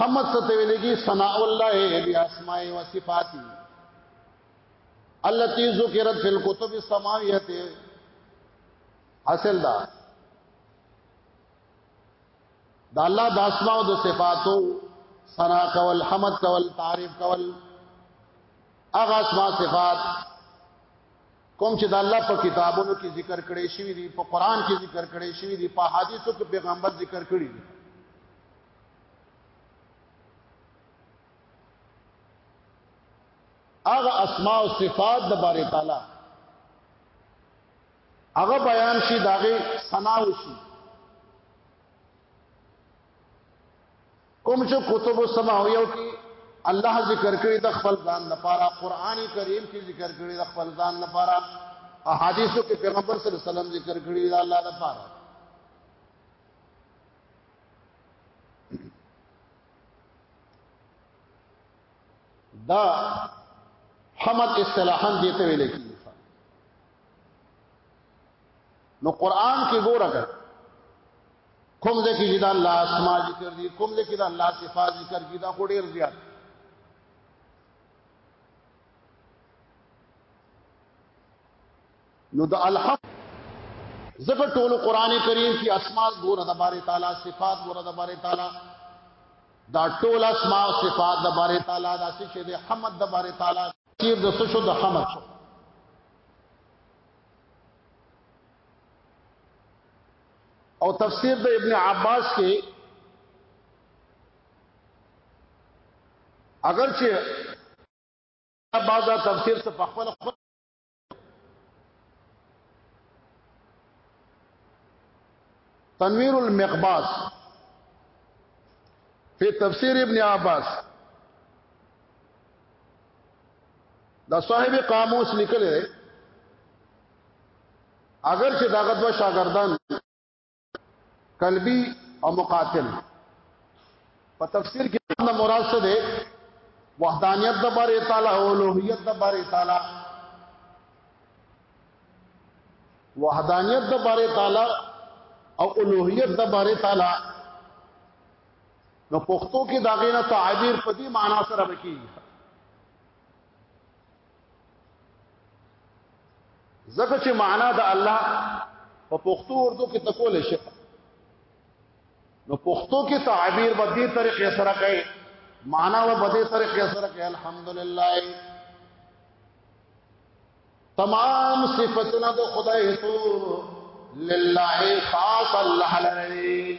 حمد څه ته ویل کی ثنا الله بیاسماء و صفاتی التي ذکرت فی الكتب السماویه اصل دا دا الله د اسماء او د صفاتو ثنا کول حمد کول تعریف کول اغه اسماء صفات کوم چې د الله په کتابونو کې ذکر کړي شوی دی په قران کې ذکر کړي شوی دی په حدیثو کې پیغمبر ذکر کړي دی هغه اسماء او صفات د باري تعالی هغه بیان شي داغه ثنا وشي کوم چې کتب السماویو کې الله ذکر کړی د خپل ځان لپاره قران کریم کې ذکر کړی د خپل ځان لپاره احادیثو کې پیغمبر صلی الله علیه وسلم ذکر کړی د الله لپاره دا حمد اصطلاحا دیته ویل کی نو قران کې ګوره کوم ځای کې دا الله اسما ذکر دي کوم ځای کې دا الله صفات ذکر دي دا خو ډیر زیات نو د الحق زکه ټول قران کریم کې اسماء ګوره د بارے تعالی صفات ګوره د بارے تعالی دا ټول اسماء او صفات د بارے تعالی دا چې د حمد د بارے تعالی چې د سشو د حمد شو او تفسیر د ابن عباس کې اگر چې بعضا تفسیر څخه په خپل خپل تنویر المقباس فی تفسیر ابن عباس دا صاحب قاموس لیکل دی اگر چې داغه دوه شاګردان قلبي او مقاتل په تفسیر کې نه مراد څه ده وحدانیت د بار تعالی او لوهیت د بار تعالی وحدانیت د بار تعالی او الوهیت د بار تعالی نو پښتو کې داغه نه تعبیر په دې معنا سره وکي زکه چې معنا د الله په پښتو اردو کې تکول شي نو پښتو کې تعبیر په دې طریقې سره کوي معنا و په دې طریقې سره کوي الحمدلله تمام صفاتنا د خدای تو لله خاص الله لري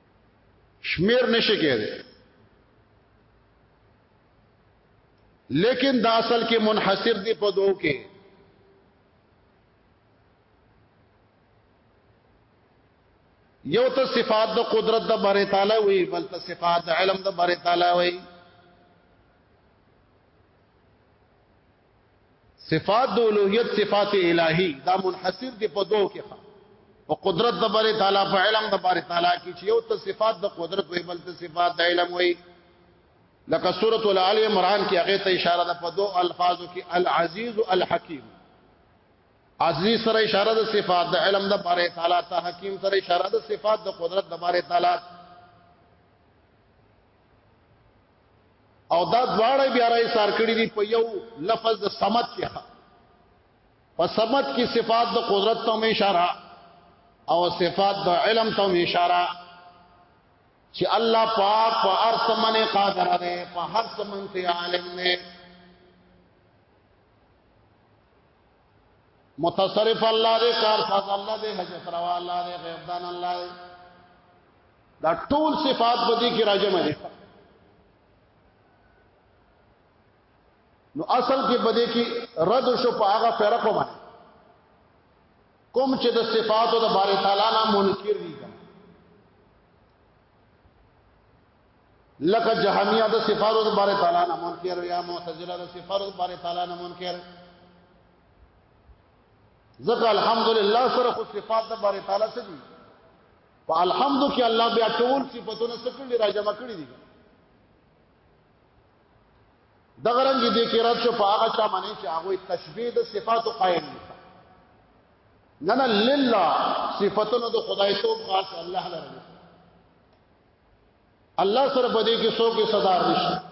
شمیر نشي کېده لیکن دا اصل کې منحصر دی په دوه کې یو ته صفات د قدرت د بره تعالی وي بل ته صفات د علم د بره تعالی وي صفات د اولوهیت صفات الهی دا منحصر دي په دوه کې په قدرت د بری تعالی په علم د بری تعالی کې چې یو ته صفات د قدرت وي بل ته صفات د علم وي لکه سوره العلی عمران کې هغه ته اشاره ده په دوه الفاظو کې العزیز الحکیم عزیز سره اشاره د صفات د علم د بری تعالی ته حکیم سره اشاره د صفات د قدرت د بری تعالی او دا دواړه بیا راي سار کړی دي په یو لفظ د صمد کې په صمد کې صفات د قدرت ته اشاره او صفات د علم ته اشاره چې الله پاک په هر سمنه قادر دی په هر سمن ته عالم دی متصرف الله دې کار ساز الله دې حجت روا الله دې غیب دان الله دې دا ټول صفات به دې کې راجمه دي نو اصل کې بده کې رد شو په هغه فرقو باندې کوم چې د صفاتو د بارے تعالی نه منکر دي لکه جهمیه د صفارو د باره تعالی نه منکر یا معتزله د صفارو د باره تعالی نه منکر ځکه الحمدلله سره خو صفات د باره تعالی څخه دي په الحمد کې الله بیا ټول صفاتونه سکړي را جمع کړي دي د غرنګ دې کې رات شو په هغه چا باندې چې هغه تشبیه د صفاتو قائل دي نه نه لله صفاتونه د خدای توب خاص الله لره الله سره په دې کې څوک صدار نشته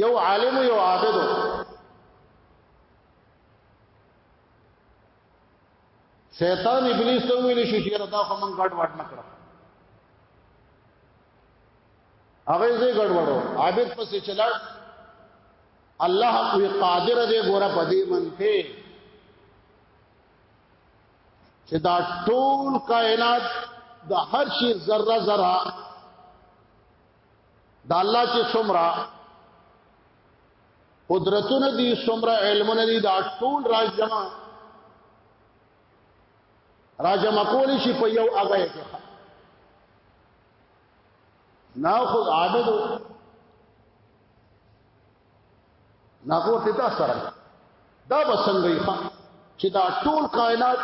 یو عالم یو عابد شیطان ابلیس ته ویل شي چې دا خو مونږ ګډ وډ نکړه هغه زه ګډ وډو عابد پسې چلاړ الله کوئی قادر دې ګوره پدې منته چې دا ټول کائنات د هر شي ذره ذره د الله چې څومره قدرتونه دي څومره علمونه دي دا ټول راځما راځما کولی شي په یو هغه کې نه خو عادت ناغور ته دا سره دا بسنګي خان چې دا ټول کائنات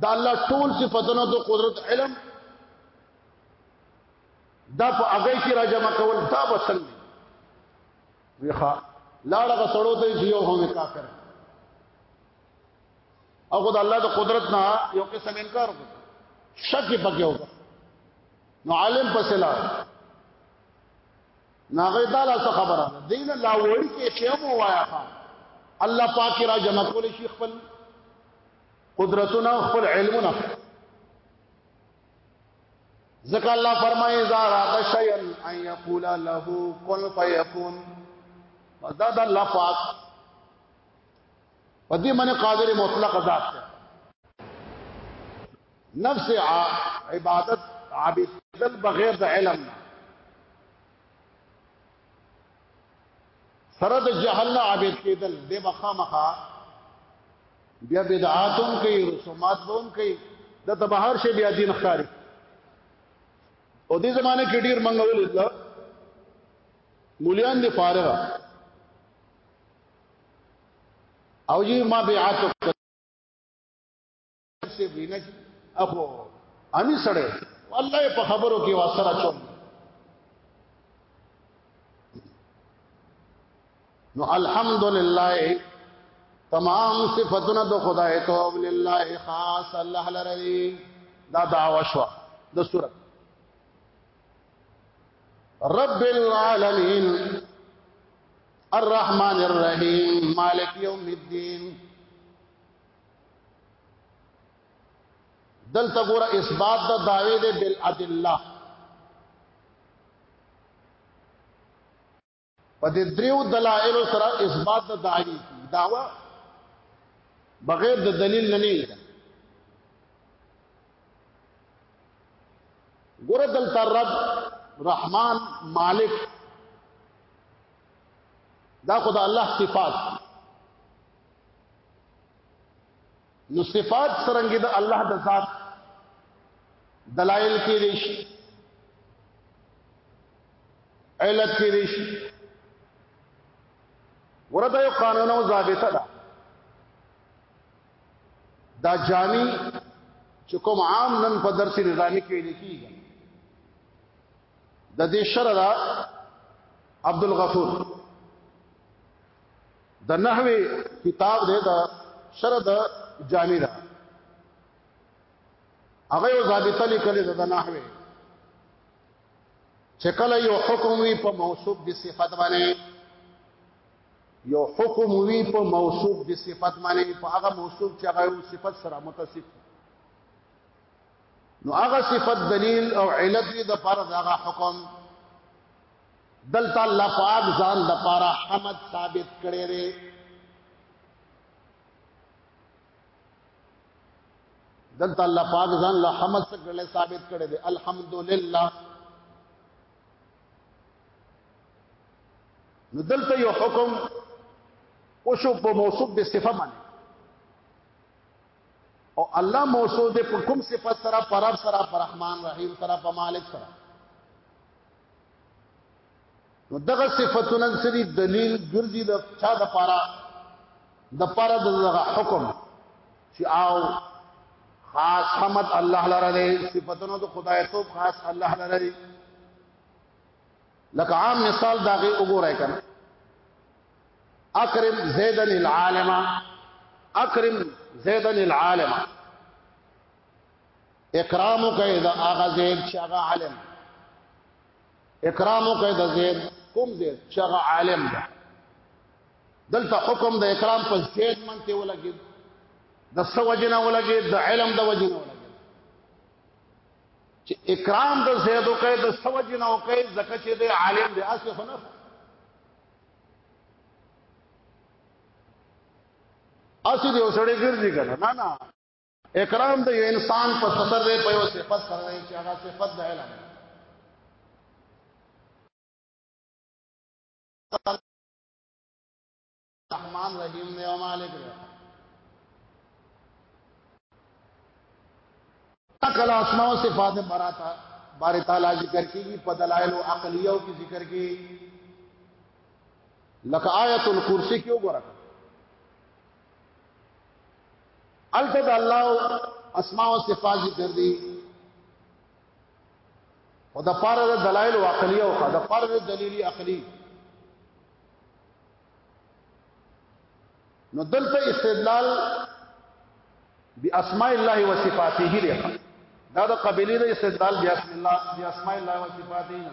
دا الله ټول صفاتونو د قدرت علم دا په هغه کې راجمع کول دا بسنګي ویخه لاړه سړو ته یو هم کافر او خدای الله د قدرت نه یو قسم انکار وکړ شک پکې وکړ نو عالم پسې لاړ ناغه تعالی څخه خبره دین لا وړي کې شیم وایا الله پاک را جمع کول شي خپل قدرتونه خپل علمونه ذکر الله فرمایي اذا راد شيئا ان يقول له كن فيكون فزاد الله پاک پدې باندې قادر مطلق ذات نفس عبادت عابدل بغیر د علم نه سره د جهل نه عابد کېدل د مخامخه بیا بدعاتون کوي رسومات بون کوي د تبهر شي بیا دین خاري او دې زمانه کې ډیر منغول الله مولیان دي فارغ او جی ما بیعت څه ویني اخو امي سره والله په خبرو کې واسره چوم نو الحمدلله تمام صفاتنا د خدای ته او لله خاص الله لری دا دعوا شو د سورۃ رب العالمین الرحمن الرحیم مالک یوم الدین دلته ګوره اثبات د داوی د بالادله په دې دریو دلایل سره اثبات د داوی داوا بغیر د دلیل نه نه ګوره دلته رب رحمان مالک دا خدای الله صفات نو صفات سرنګ د الله د ذات دلائل کې دي شي علت کې دي شي ورته یو قانون او ضابطه ده دا جامي چې کوم عام نن په درس نظامی کې ویل کیږي د دې شرع عبد الغفور د نحوی کتاب دی دا شر د جامع ده هغه یو ضابطه لیکل ده د نحوی چې کله یو حکم وی په موصوف به صفت باندې یو حکم وی په موصوف به صفت باندې په هغه موصوف چې هغه صفت سره متصف نو هغه صفت دلیل او علت دی د پر دغه حکم دلته الله پاک ځان د پاره حمد ثابت کړي لري دلته الله پاک ځان له حمد څخه ثابت کړي دي الحمدلله نو دلته یو حکم او شو په موصوف به صفه باندې او الله موصوف دې په کوم صفه سره پرب سره پر رحمان رحیم سره په مالک سره نو دغه صفاتونه سری دلیل ګرځي د چا د پاره د پاره دغه حکم چې او خاص حمد الله لره دی صفاتونه د خدای توب خاص الله لره دی لکه عام مثال داغه وګورای کنه اکرم زیدن العالم اکرم زیدن العالم اکرام کوي دا هغه زید چې هغه عالم اکرام کوي دا زید کوم زید چې هغه عالم ده دلته حکم د اکرام په زید منته ولګي د سوجنه ولګي د علم د وجنه ولګي چې اکرام د زیدو کوي د سوج نه او کوي زکه چې د عالم دی اسه خنف اسه دی وسړی ګرځي کنه نه نه اکرام د یو انسان په ستر دی په یو صفت سره دی چې هغه صفت د علم رحمان رحیم دی او مالک دی کل اسماء و صفات براتا بار تعالی ذکر کیږي په دلایل او عقلیو کې ذکر کیږي لکه آیت الکرسی کې وګورئ الته د الله اسماء او صفات ذکر دي او د پاره د دلایل او عقلی او د پاره د دلیلی عقلی نو دلته استدلال باسماء الله وصفاته لري دا د قبيله د استدلال باسم الله باسماء الله وصفاته نه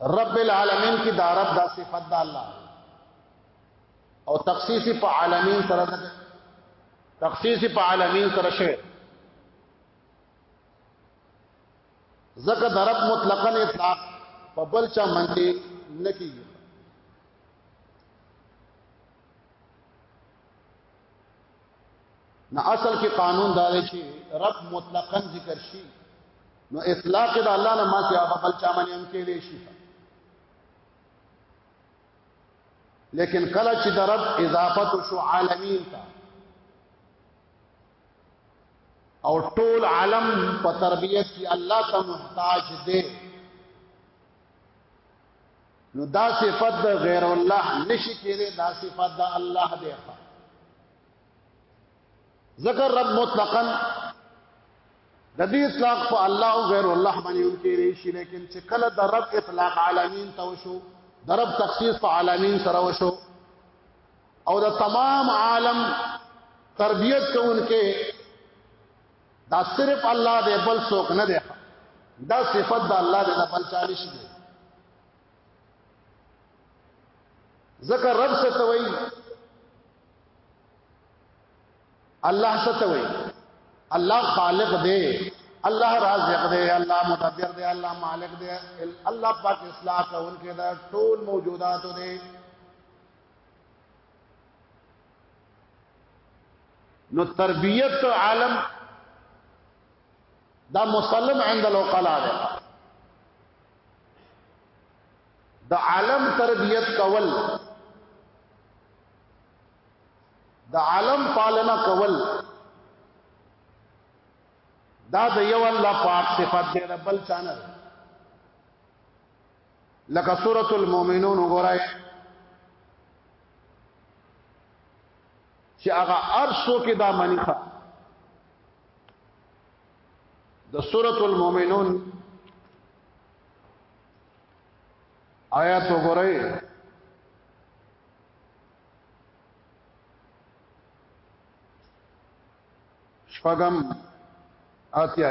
رب العالمین کی دا رب دا صفت دا الله او تخصیص په عالمین سره تخصیص په عالمین سره شوی زکه د رب مطلقاً اطلاق په بل چا باندې نکیږي نو اصل کې قانون دا دی چې رب مطلقاً ذکر شي نو اطلاق د الله نه ما سي هغه بل چا باندې هم کې دی شي لیکن کله چې د رب اضافت شو عالمین ته او ټول عالم په تربیت کې الله ته محتاج دی نو دا صفت د غیر الله نشي کېده دا صفت د الله دی ذکر رب مطلقاً د دې اطلاق په الله او غیر الله باندې هم کېږي شي لیکن چې کله د رب اطلاق عالمین ته وشو د رب تخصیص په عالمین سره وشو او د تمام عالم تربیت کوونکې دا صرف الله دې بل څوک نه دی دا صفت د الله دې نه بل چا نشي ځکه رب ستوي الله ستوي الله خالق دی الله رازق دی الله مدبر دی الله مالک دی الله پاک اصلاح کوونکی دا ټول موجودات دی نو تربیت عالم دا مسلم عند العقلاء ده د عالم تربیت کول د عالم پالنا کول دا د یو الله پاک صفات دی بل چانه لکه سورۃ المؤمنون وګورئ چې هغه ارسو کې دا منی ښه د سورۃ المؤمنون آیات وګورئ شپږم اتیا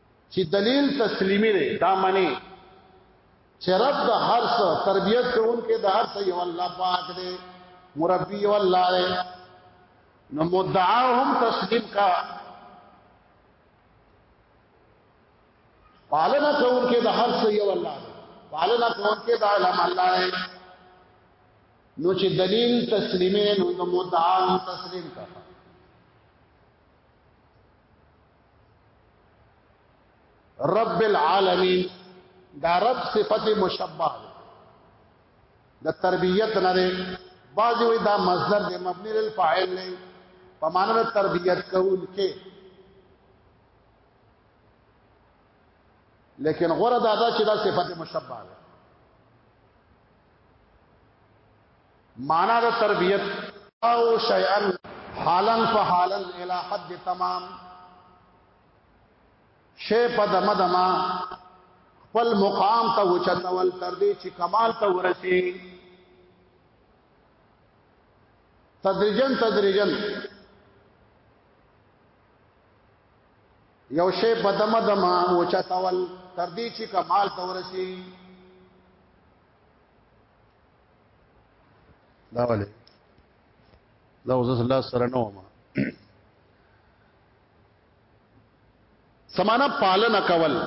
چې دلیل تسلیمی دی دا منی چې رب د هر څه تربیت کوونکې د هر څه یو الله پاک دی مربی یو الله دی نو مدعا هم تسلیم کا پالنا کوونکې د هر څه یو الله دی پالنا کوونکې د علم الله دی نو چې دلیل تسلیمې نو مدعا هم تسلیم کا رب العالمین دا رب صفت مشبه د تربیت نه دی بعضی وی دا مصدر دی مبنی للفاعل نه په معنا د تربیت کوونکې لیکن غره دا دا چې دا صفت مشبه ده معنا د تربیت او شیئا حالا فحالا الى حد تمام شی په دمه دمه خپل مقام ته وچتول تر دې چې کمال ته ورسي تدریجن تدریجن یو شی په دمه دمه وچتول تر دې چې کمال ته ورسي دا ولې دا اوس الله سره نو ما سمانا پالن کول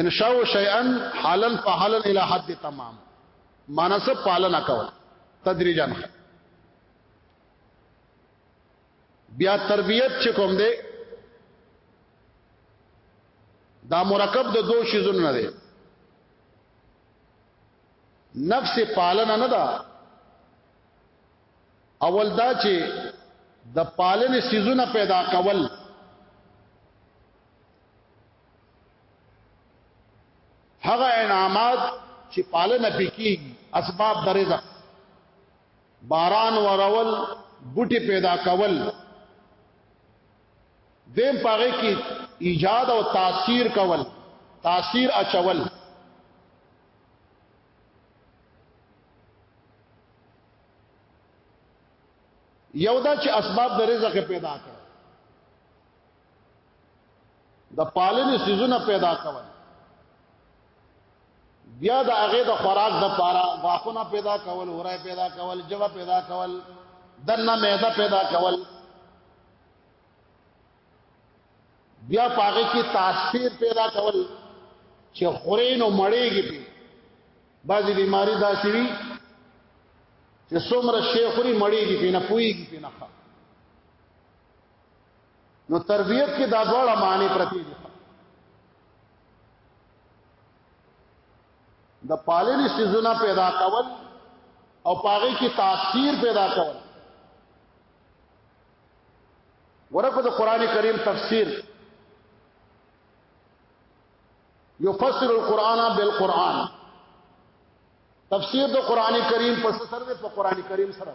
انشاء شیئا حالا فحالا الى حد تمام مانس پالن کول تدریجا بیا تربیت چې کوم دی دا مرکب د دوه شیزونو نه دی نفس پالنه نه ده اول دا چې د پالنې سيزونه پیدا کول هغه انعامات چې پالنه پکې اسباب درې ده باران ورول بوټي پیدا کول دیم پاره کې ایجاد او تاثیر کول تاثیر اچول یو دا چې اسباب د رزق پیدا کړ د پالنې سيزونه پیدا کول بیا د هغه د خوراک د پاره غاخونه پیدا کول ورای پیدا کول جوه پیدا کول دنه معده پیدا کول بیا پاګه کې تاثیر پیدا کول چې خورین او مړېږي په بعضی بیماری داسي وي چې څومره شیخوري مړېږي په نه پويږي په نه نو تربیت کې دا ډول معنی پرتی دي د پالنې سيزونه پیدا کول او پاغه کې تاثیر پیدا کول ورکو د قران کریم تفسیر یفسر القرآن بالقرآن تفسیر د قران کریم په سر په قران کریم سره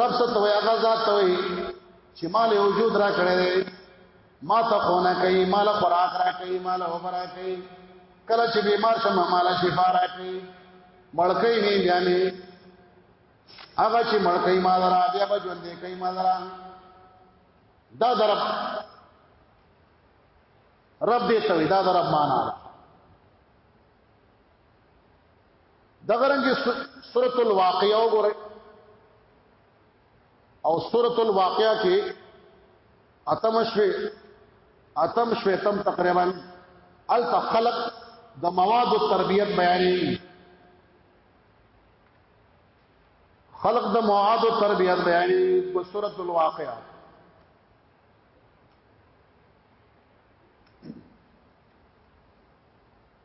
رب ست وی هغه ذات وی چې مال وجود را کړی دی ما ته خونه کوي مال خوراک را کوي مال هوبرا کوي کله چې بیمار شم مال شفا را کوي مړکې نه بیانې هغه چې مړکې ما درا بیا به ژوند دې کوي ما درا دا درب رب دې ته دا درب معنا دغه رنګ سورۃ الواقعہ وګورئ او سورۃ الواقعہ کې اتم شوي اتم شوي تم تقریبا ال تخلق د مواد او تربیت بیانې خلق د مواد او تربیت بیانې په سورۃ الواقعہ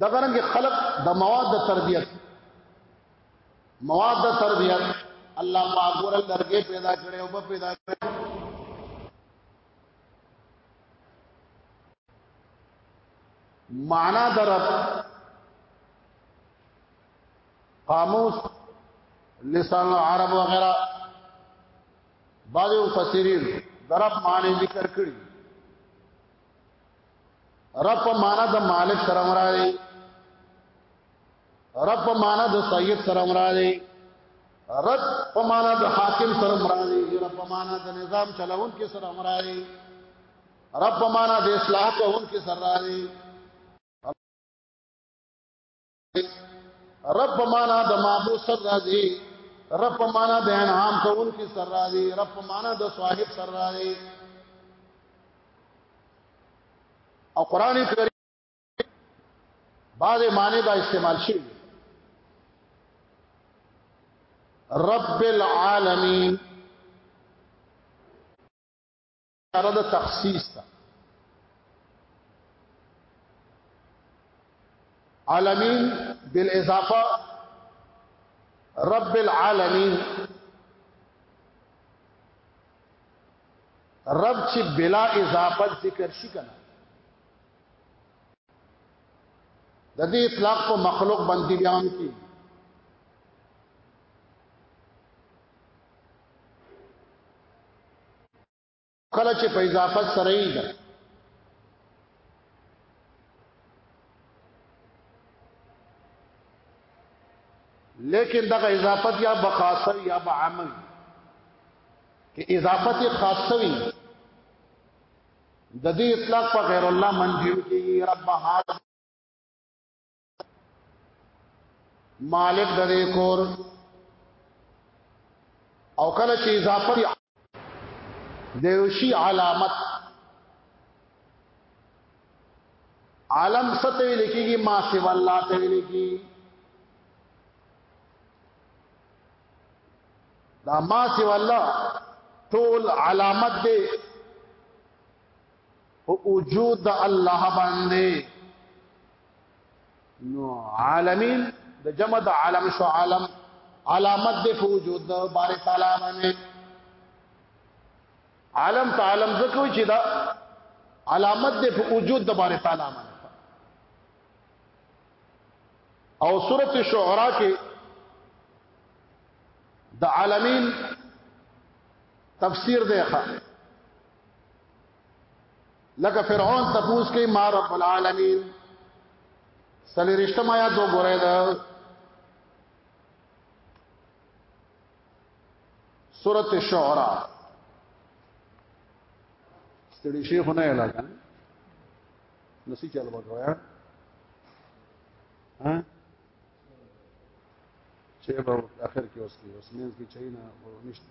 دا غرنګ خلق د مواد د تربيت مواد د تربيت الله پاک ور لرګي پیدا کړي او په پیدا کړي معنا درب قاموس لسان العرب وغيرها بعض مفسرین درب معنی ذکر کړی رب په معنا د مالک سره مراد دی رب په معنا د سید سره مراد دی رب په معنا د حاکم سره مراد دی رب په معنا د نظام چلاون کې سره مراد دی رب په معنا د اصلاح کوون کې سره مراد دی رب معنا د معبود سر راځي رب معنا د انعام کون کی سر راځي رب معنا د صاحب سر راځي او قران کریم بعض معنی دا استعمال شي رب العالمین سره د تخصیص ده عالمین بالاضافه رب العالمین رب چې بلا اضافت ذکر شي کنه د دې اطلاق په مخلوق باندې بیان کی کله چې په اضافه سره یې ده لیکن دغه اضافت یا بخاصه یا بعمل کې اضافت خاصه وي د دې اطلاق په غیر الله منځي کې رب هاذ مالک د دې کور او کله چې اضافه دی دیوشی علامت عالم ستوی لکیږي ما سی والله ته لکیږي دا ما سی والله ټول علامت دی او وجود الله باندې نو عالمین د جمع د عالم شو عالم علامت د وجود د بار تعالی باندې عالم تعالی زکو چې دا علامت د وجود د بار تعالی باندې او سورۃ الشعراء کې د عالمین تفسیر دی ښه لکه فرعون تپوس کې ما رب العالمین سلی رشتم آیات دو گره دا سورت شعرا ستړي شیخ نه اعلان نسی چل وکړه ها چې په اخر کې اوس کې اوس مینځ کې چینا او نشته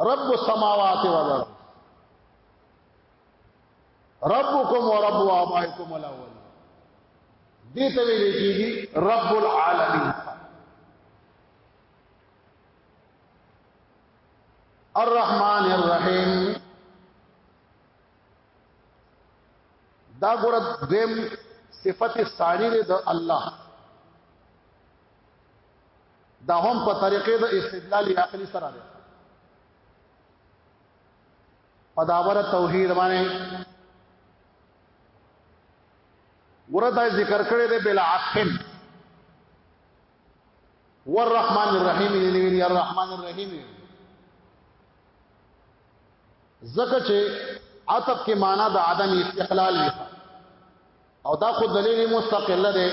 رب السماوات والارض ربکم و رب آبائکم الاول دې ته ویل کېږي رب العالمین الرحمن الرحیم دا ګور دیم صفت ثانی د الله دا هم په طریقې د استدلال عقلی سره ده په داور توحید باندې ورته ذکر کړی دی بلا عقل والرحمن الرحیم دی ویلی الرحمن الرحیم زکه چې عطف کې معنا د عدم استقلال دی او دا خو دلیل مستقله دی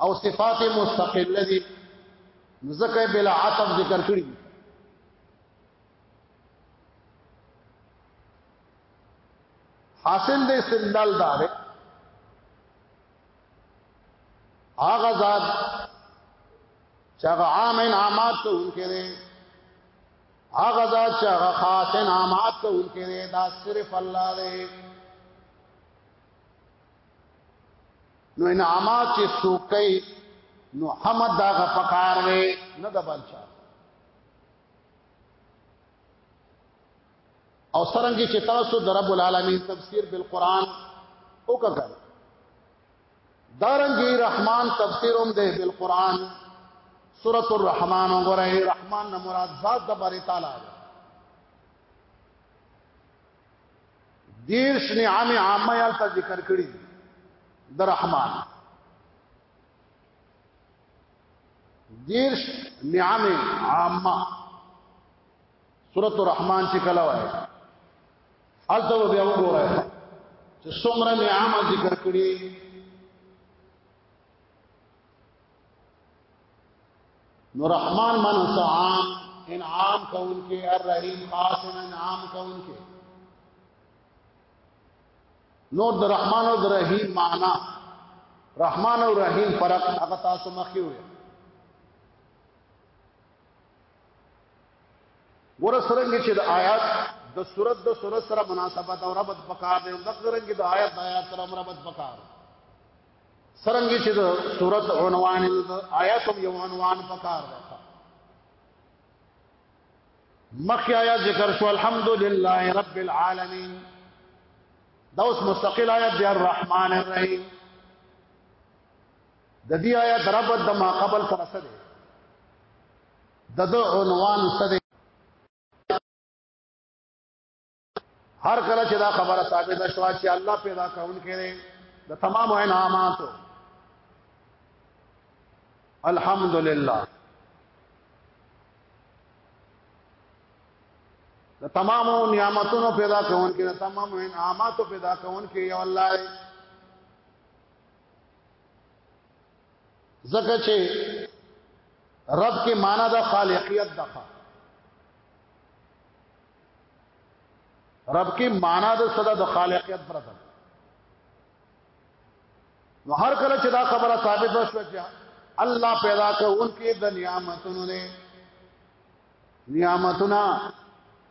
او صفات مستقله دي ذکر بلا عطف ذکر کړی حاصل دې استدلال دار هغه ذات چې هغه عام انعامات ته انکه دي هغه ذات چې هغه خاص انعامات ته انکه دي دا صرف الله دی نو انعامات چې سوکې نو حمد دا غفقار وي نه د بلچا او سرنګي چې تاسو د رب العالمین تفسیر بالقران وکړه دارنګي رحمان تفسیرم ده بالقران سورۃ الرحمن وګورئ رحمان نه مراد ذات د باری تعالی دیرش نعم عامه یال ته ذکر کړی د رحمان دیرش نعم عامه سورۃ الرحمن چې کله وایي الته بیا وګورئ چې څومره نعمت ذکر کړی نو رحمان من سعام انعام کون کې الرحیم خاص انعام کون کې نو د رحمان او د رحیم معنا رحمان او رحیم فرق هغه تاسو مخې وي ګور سرنګ چې د آیات د صورت د صورت سره مناسبت او ربط پکار دی د سرنګ د آیات د آیات سره ربط پکار دی سرنګي چې د صورت عنوان د آیات یو عنوان پکار ده مخی آیات ذکر شو الحمدلله رب العالمین دا اوس مستقل آیات دی الرحمن الرحیم د دې آیات رب د ما قبل سره سره د عنوان سره هر کله چې دا خبره ثابته شوه چې الله پیدا کون کړي د تمام انعامات الحمدلله د تمام نعمتونو پیدا کون کې د تمام انعاماتو پیدا کون کې یو الله زکه چې رب کې معنا د خالقیت دغه رب کې معنا د صدا د خالقیت پرته نو هر کله چې دا خبره ثابت شوه چې الله پیدا کوونکی د نعمتونو نه نعمتونه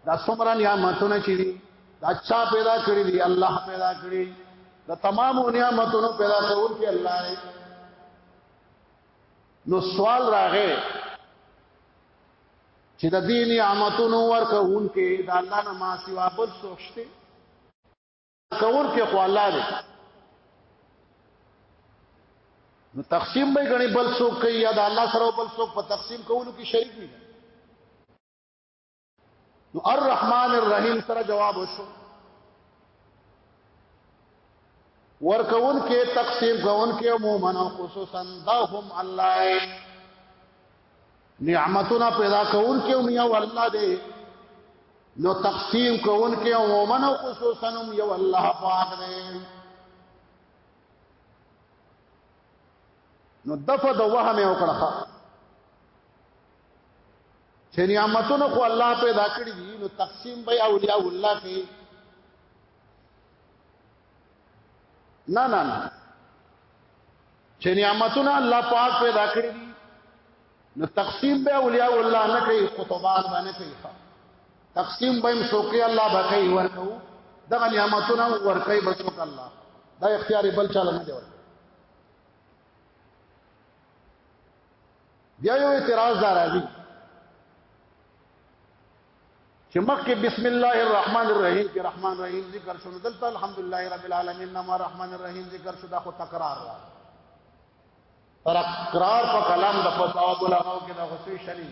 دا څومره نعمتونه چې دي دا چا پیدا کړی دي الله پیدا کړی د تمام نعمتونو پیدا کوونکی الله دی نو سوال راغی چې د دې نعمتونو ورکون کې د الله نه ما سوا بل څوک شته کور کې خو الله دی نو تقسیم به غني بل څوک کوي یا د الله سره بل څوک په تقسیم کولو کې شریک نه نو الرحمن الرحیم سره جواب وشو ورکون کې تقسیم کون کې عموما خصوصا دهم الله نعمتونه پیدا کول کې هم یو الله دی نو تقسیم کول کې عموما او خصوصا هم یو الله پاک دی نو دفه د وهم یو کړه چې نعمتونه خو الله پیدا کړی دي نو تقسیم به اولیاء الله کې نه نه نه چې نعمتونه الله پاک پیدا کړی دي نو تقسیم به اولیاء الله نه کوي خطبان باندې کوي تقسیم به مسوکي الله به کوي ورکو دغه نعمتونه ورکوي بسوک الله دا اختیار بل چاله نه دی ورکو بیا یو اعتراض دار راځي چې مخکې بسم الله الرحمن الرحیم کې رحمان رحیم ذکر شو دلته الحمدلله رب العالمین نام الرحمن الرحیم ذکر شو دا خو تکرار را تکرار په کلام د فصاحت علماء کې دا غوسوي شلی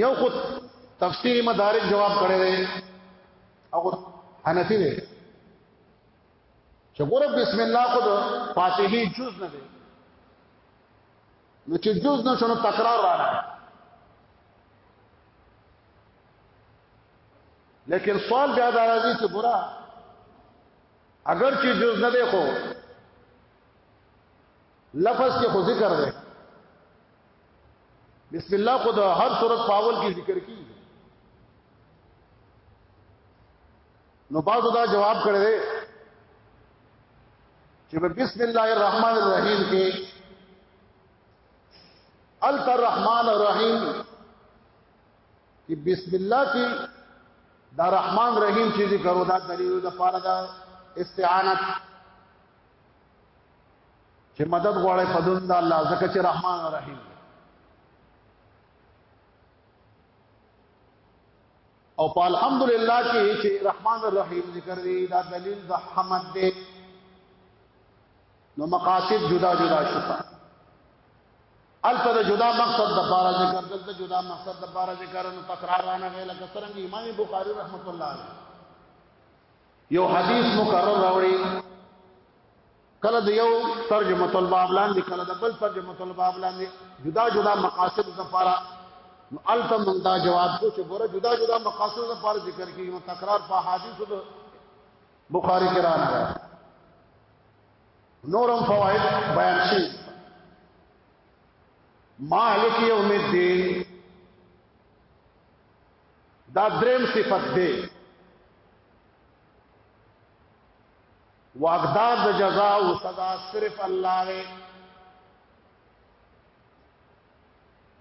یو خو تفسیری مدارک جواب کړی دی او حنفی دی چې ګوره بسم الله خود فاتحی جز نه دی نو چې جز نه شنو تکرار راغی لیکن سوال بیا دا راځي چې برا اگر چې جز نه دی خو لفظ کې خو ذکر دی بسم الله خو د هر صورت پاول کې ذکر کی نو بعضو دا جواب کړی دی چې بسم الله الرحمن الرحیم کې الت الرحمن الرحیم کې بسم الله کې دا رحمان رحیم چې ذکر ودا دلیل د پاره دا استعانت چې مدد غواړي فضل د الله زکه چې رحمان رحیم او په الحمدلله کې چې رحمان الرحیم ذکر دی دا دلیل د حمد دی نو مقاصد جدا جدا شته البته د جدا مقصد د بار ذکر دلته جدا مقصد د بار ذکر نو تکرار رانه غیله کثرنګ امام بخاری رحمت الله علیه یو حدیث مکرر راوړي کله د یو ترجمه الباب لاندې کله د بل ترجمه الباب لاندې جدا جدا مقاصد لپاره نو الته موږ دا جواب کو چې ګوره جدا جدا مقاصد لپاره ذکر کیږي نو تکرار په حدیثو د بخاری کې راغلی نورم فواید بیان شي مالک یوم الدین دا دریم صفت دی واقدار د جزاء او سزا صرف الله دی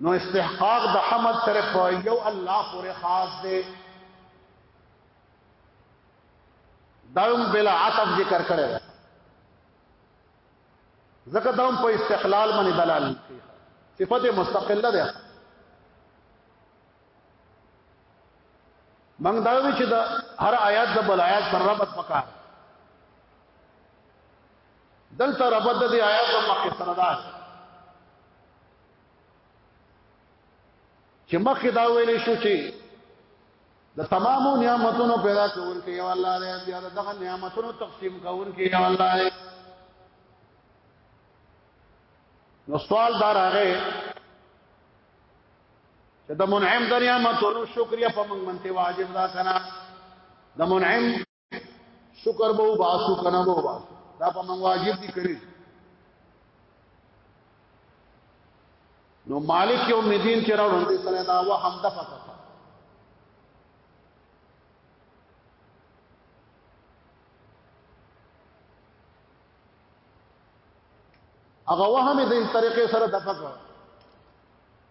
نو استحقاق د حمد صرف یو الله پورې خاص دی داوم بلا عطف ذکر کړی زکه داوم په استقلال باندې دلالت کوي صفته مستقله ده موږ دا وی چې دا هر آیات د بل آیات پر ربط پکار دلته ربط د دې آیات په مخ کې سره ده چې مخ دا ویل شو چې د تمامو نعمتونو پیدا کول کې یو الله دې بیا دغه نعمتونو تقسیم کول کې یو الله دې نو سوال دار هغه چې د منعم د نعمتونو شکر یې په موږ منته واجب دا کنه د منعم شکر به وباسو کنه به وباسو دا په موږ واجب دي کړی نو مالک یوم الدین چې راوړل سره دا و هم د فقط هغه وهم دې طریقې سره د فقط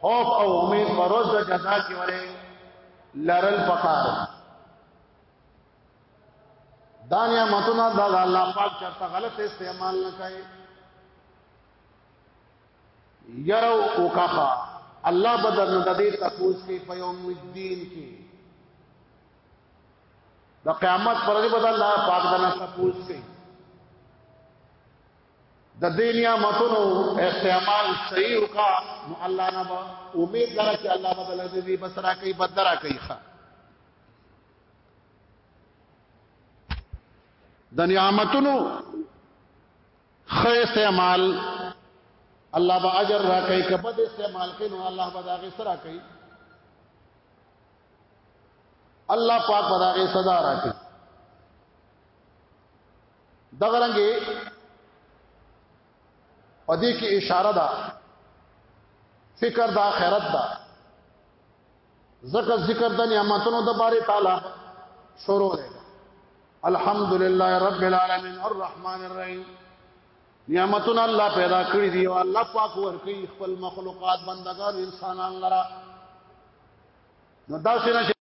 خوف او امید په روز د جزا کې ورې لرل پکار دانیا متنا دا الله پاک چرته غلط استعمال نه کوي یرو او کفا الله بدر نو د دې تفوس کې په یوم الدین کې د قیامت پر دې بدل الله پاک دنا تفوس کې د دې نعمتونو استعمال صحیح وکا نو الله نه به امید لري چې الله بدل دې بسرا کوي بدرا کوي ښا د نعمتونو خو استعمال الله به اجر را کوي کبد استعمال کوي نو الله به دا غي سره کوي الله پاک به دا غي صدا را کوي دغه رنګه پدې کې اشاره ده فکر د آخرت ده ذکر ذکر د نعمتونو د باره تعالی شروع ده الحمد لله رب العالمین الرحمن الرحیم نعمتونه الله پیدا کړی دی او الله پاک ورکی خپل مخلوقات بندگان انسانان لرا نو دا څنګه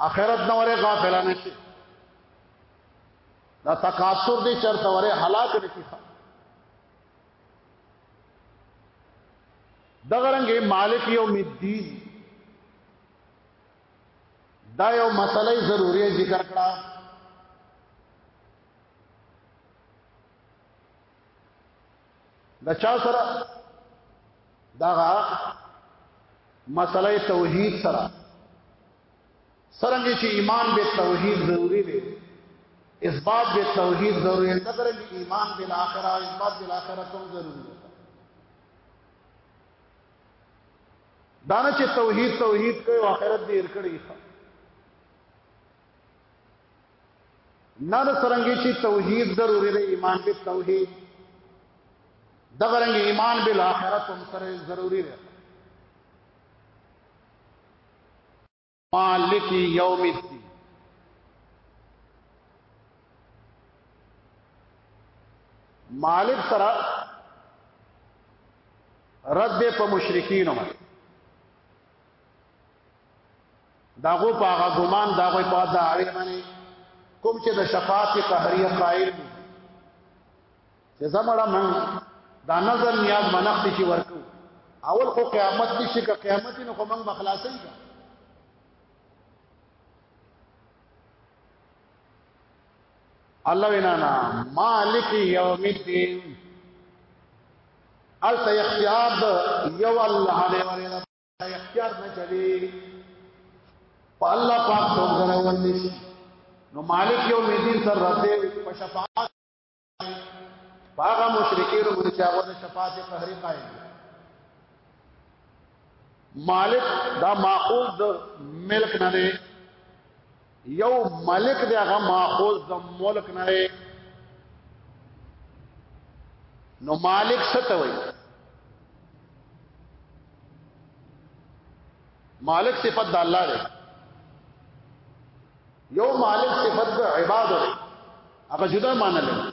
اخرت نه وره غافل نه شي دا تکاثر دې چرته وره هلاک نه شي دغه رنګه مالک یوم الدین دا یو مسله ضروری ذکر کړه د چا سره دا مسله توحید سره سرنګ چې ایمان به توحید ضروری دی اثبات به توحید ضروری دی سرنګ ایمان به الاخره اثبات به الاخره هم ضروری دی دانه چې توحید توحید کوي اخرت دې ور کړی نه د سرنګي چې توحید ضروري دی ایمان به توحید د غرنګ ایمان بل اخرت هم سره ضروري دی مالک یوم الدین مالک سره رد په مشرکین باندې داغو په هغه ګمان داغو په دعوی باندې کوم چې د شفاعت قهریه قائل دي چې زمړه من دا نظر نیاز منخت شي ورکو اول خو قیامت دي شي که قیامت نه خو من بخلاصي کا الله وینانا مالک یوم الدین الته اختیار یو الله علیه اختیار نه چلی په الله پاک څوک سره ورته شي نو مالک یو مدین سره راته په شفاعت هغه مشرکین باندې چې هغه د شفاعت قهري قائل مالک دا معقول د ملک نه دی یو ملک دی هغه ماخوذ د ملک نه دی نو مالک څه وي مالک صفت د الله دی یو مالک صفت د عباد دی هغه جدا معنی لري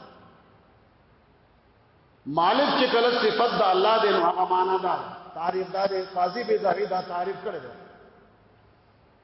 مالک چې کله صفت د الله دی نو هغه معنی ده تعریف دار قاضی به زهری دا تعریف کړی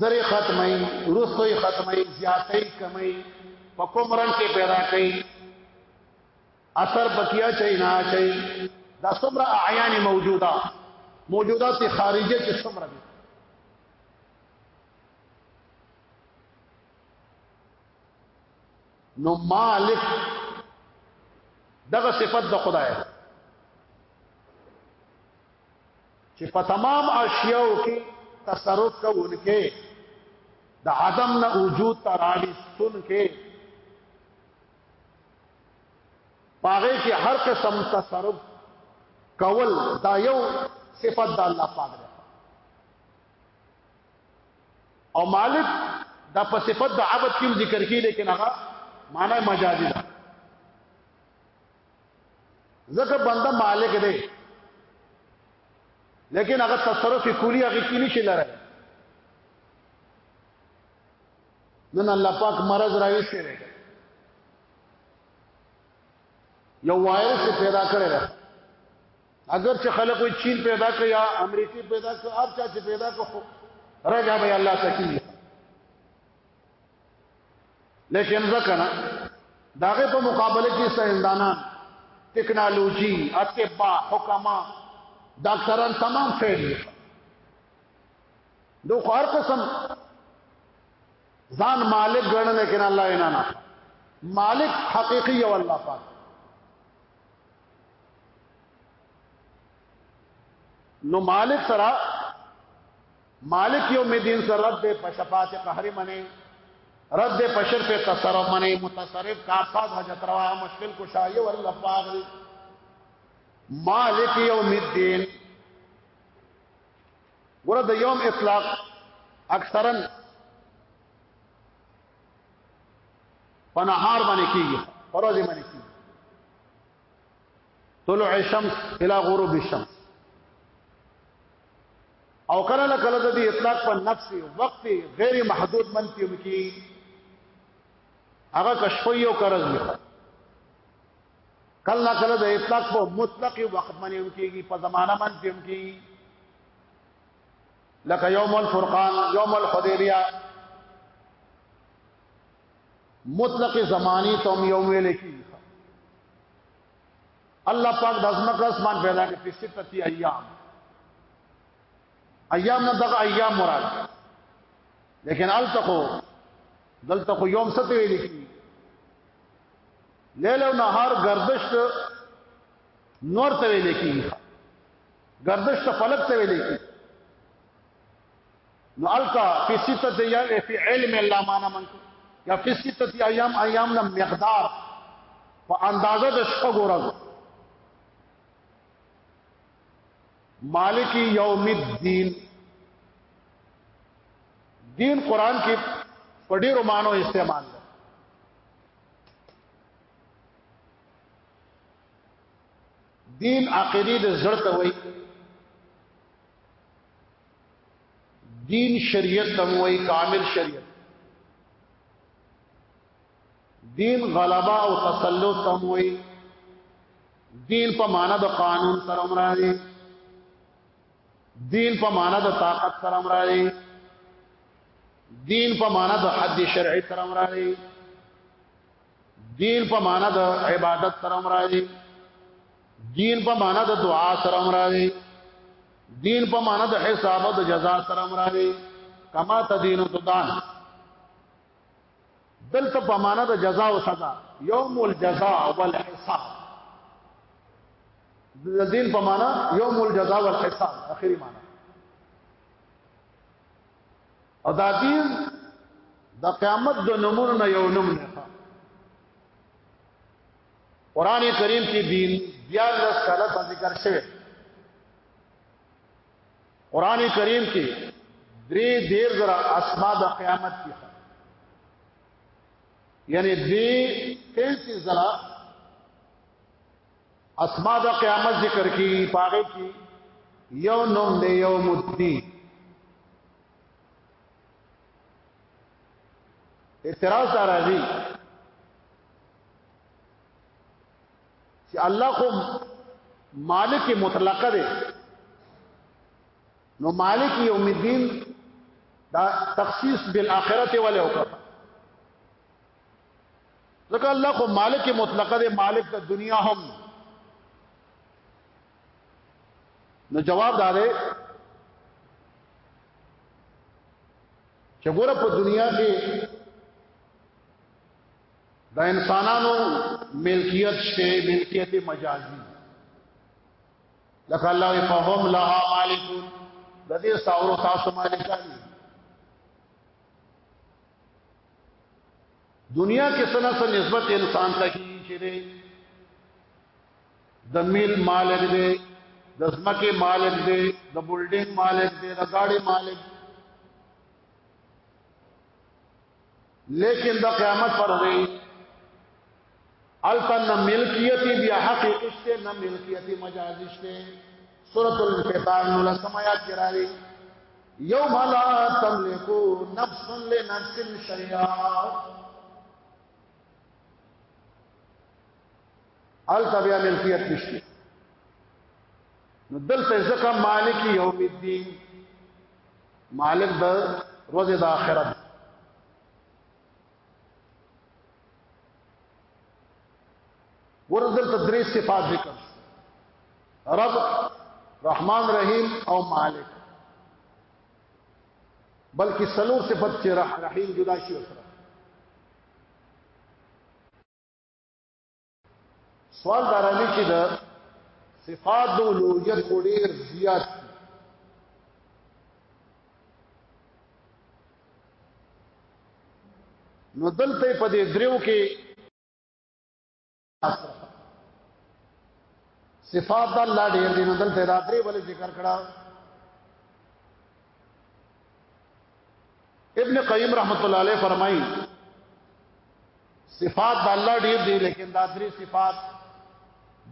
زری ختمي ورستوي ختمي زیاتې کمي په کوم رنگ کې پیدا کړي اثر پکیا چي نه چي دا څومره اعیان موجوده موجودات خارجه چې څومره دي نو مالک دغه صفت د خدای چې په تمام اشیاء کې تصرف کوونکې د عدم نه وجود ته راوستون کې پاره کې هر قسم تصرف کول دا یو صفت د الله پاک دی او مالک دا په صفت د عبادت کې ذکر کې لیکن هغه معنی مجازي ده ځکه بنده مالک دی لیکن هغه تصرف کلی هغه کې نشي لره نن الله پاک مرض راوي شي یو وایرس پیدا کړی دی اگر چې خلک وي چین پیدا کړ یا امریکای پیدا کړ هر چا چې پیدا کړ راځي به الله تکلیف لیکن ځکه نه داغه په مقابله کې سايندانان ټکنالوژي اتباع حکما ډاکټران تمام فیل دي دو خو هر قسم ځان مالک ګڼل لیکن الله یې نه نه مالک حقيقي یو الله پاک نو مالک سره مالک یوم الدین سره رد ده په شفاعت قهر منه رد ده په شرف تصرف منه متصرف کارساز حاجت روا مشکل کو شای ور لفاظ مالک یوم الدین ورته د یوم اطلاق اکثرا پنهار باندې کیږي پروازي باندې کیږي طلوع الشمس الى غروب الشمس او کله نه کله د اطلاق په نفس وقت غیر محدود منتی کی هغه کشفی او کرز نه کله نه کله د اطلاق په مطلق وقت باندې کیږي په زمانہ باندې کیږي لکه یوم الفرقان یوم الحدیبیه مطلق زمانی ته هم یوم ویل کی الله پاک د ازمکه اسمان پیدا کړ په ستتی ایام ایام نه دغه ایام مراد لیکن التقو دلته خو یوم ست ویل کی لیل او نهار گردش نور ته ویل کی گردش ته فلک ته ویل کی نو الکا فی ستت یا فی علم الله معنا من یا فی ستت ایام ایام نه مقدار په اندازه د شپه ګورغ مالک یوم الدین دین قران کې په ډیرو مانو استعمال ده دین عقیده د زړه ته وایي دین شریعت تموي کامل شریعت دین غلبا او تسلط تموي دین په معنا د قانون سره مرادي دین په معنا د طاقت سره مرادي دین په معنا د حد شرعي سره مرادي دین په معنا د عبادت سره مرادي دین په معنا د دعا سره مرادي دین په معنا د حساب او د جزاء سره مرادي کما تدین تو دان دلته په معنا د جزاء او سزا یوم الجزاء والحساب د دین په معنا یوم الجزاء والحساب اخیری معنا او دا دین د قیامت د نمونه یو نمونه قران کریم کې دین بیا لس کاله په ذکر شوی قران کریم کې درې دیر زرا اسماء د قیامت کې یعنی دې تیسی زرا اسماء د قیامت ذکر کې پاره کې یو نوم دی یوم الدین اعتراض راځي چې الله خو مالک مطلق دی نو مالک یوم الدین دا تخصیص بالآخرت والے وکړه ځکه الله خو مالک مطلق دی مالک د دنیا هم نو جواب دا دی چې ګوره په دنیا کې د انسانانو ملکیت شته ملکیت مجازي لکه الله فهم لها مالکون د دې ساورو تاسو مالکان دنیا کې سنا سره نسبت انسان ته کیږي چې د مل مالک دی د زمکه مالک دی د بلډینګ مالک دی د گاډي مالک دی لیکن د قیامت پر ورځ التن ملکیت بیا حقیقی شته نه ملکیت مجازی شته سورۃ الانفطار نو لسمات کراری یوم لا تملکو نفس لنفس شیئا الته بیا ملکیت نشته نو دلته ځکه مالک یوم الدین مالک د ورځې د آخرت ورته دلته درې صفات ذکر رب رحمان رحیم او مالک بلکې سلور صفات چې رحیم جدا شي وسره سوال دارانی چې د صفات د اولویت کو ډیر زیات نو دلته په دې دریو کې صفات الله ډیر دي نو دلته دا درې بل ذکر کړه ابن قیم رحمت الله علیه فرمایي صفات د الله ډیر دي لیکن دا درې صفات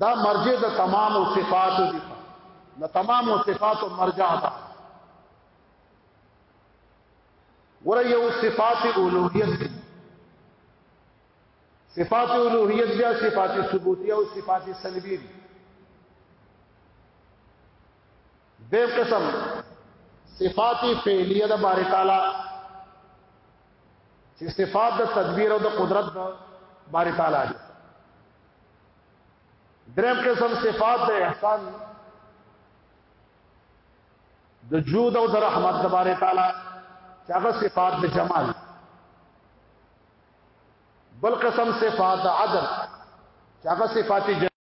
دا مرجع د تمام او صفات دي د تمام او صفات او مرجع ده ور یو صفات اولوہیت دي صفات اولوہیت بیا صفات ثبوتیه او صفات سلبیه دي دیم قسم صفات فعلیه د باری تعالی چې صفات د تدبیر او د قدرت د باری تعالی دي دریم قسم صفات د احسان د جود او د رحمت د باری تعالی چې هغه صفات د جمال بل قسم صفات د عدل چې هغه صفات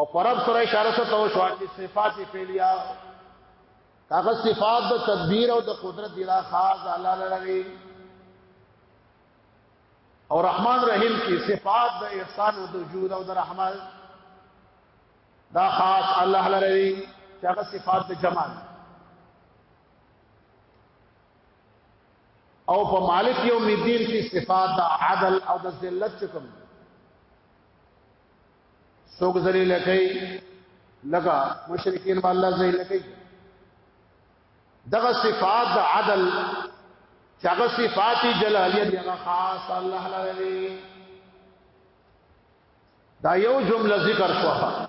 او قرب سره اشاره سره تو شو چې صفات فعلیه هغه صفات د تدبیر او د قدرت دی لا خاص الله لری او رحمان رحیم کی صفات د احسان او د جود او د رحمت دا خاص الله لری چې هغه صفات د جمال او په مالک یوم الدین کې صفات د عدل او د ذلت چکم سوګ ذلیل کوي لکه مشرکین الله ذلیل کوي دغه صفات د عدل چې هغه صفات جلالیه دی هغه خاص الله لري دا یو جمله ذکر شوه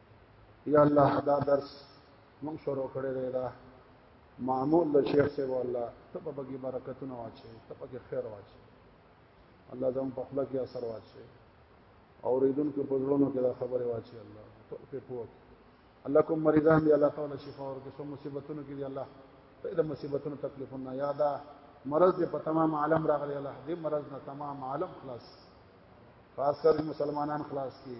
یا الله دا درس مونږ شروع کړی دی دا معمول د شیخ سی والله ته په بګي برکتونه واچي ته په خیر واچي الله زم په خپل کې اثر واچي او ریدون کې پزړونو کې دا خبره واچي الله ته په پوک الله کوم مریضان دی الله تعالی شفا ورکړي سم مصیبتونو کې دی الله ته د مصیبتونو تکلیفونه یاده مرض دې په تمام عالم راغلی الله دې مرض نه تمام عالم خلاص خاص کر مسلمانان خلاص کړي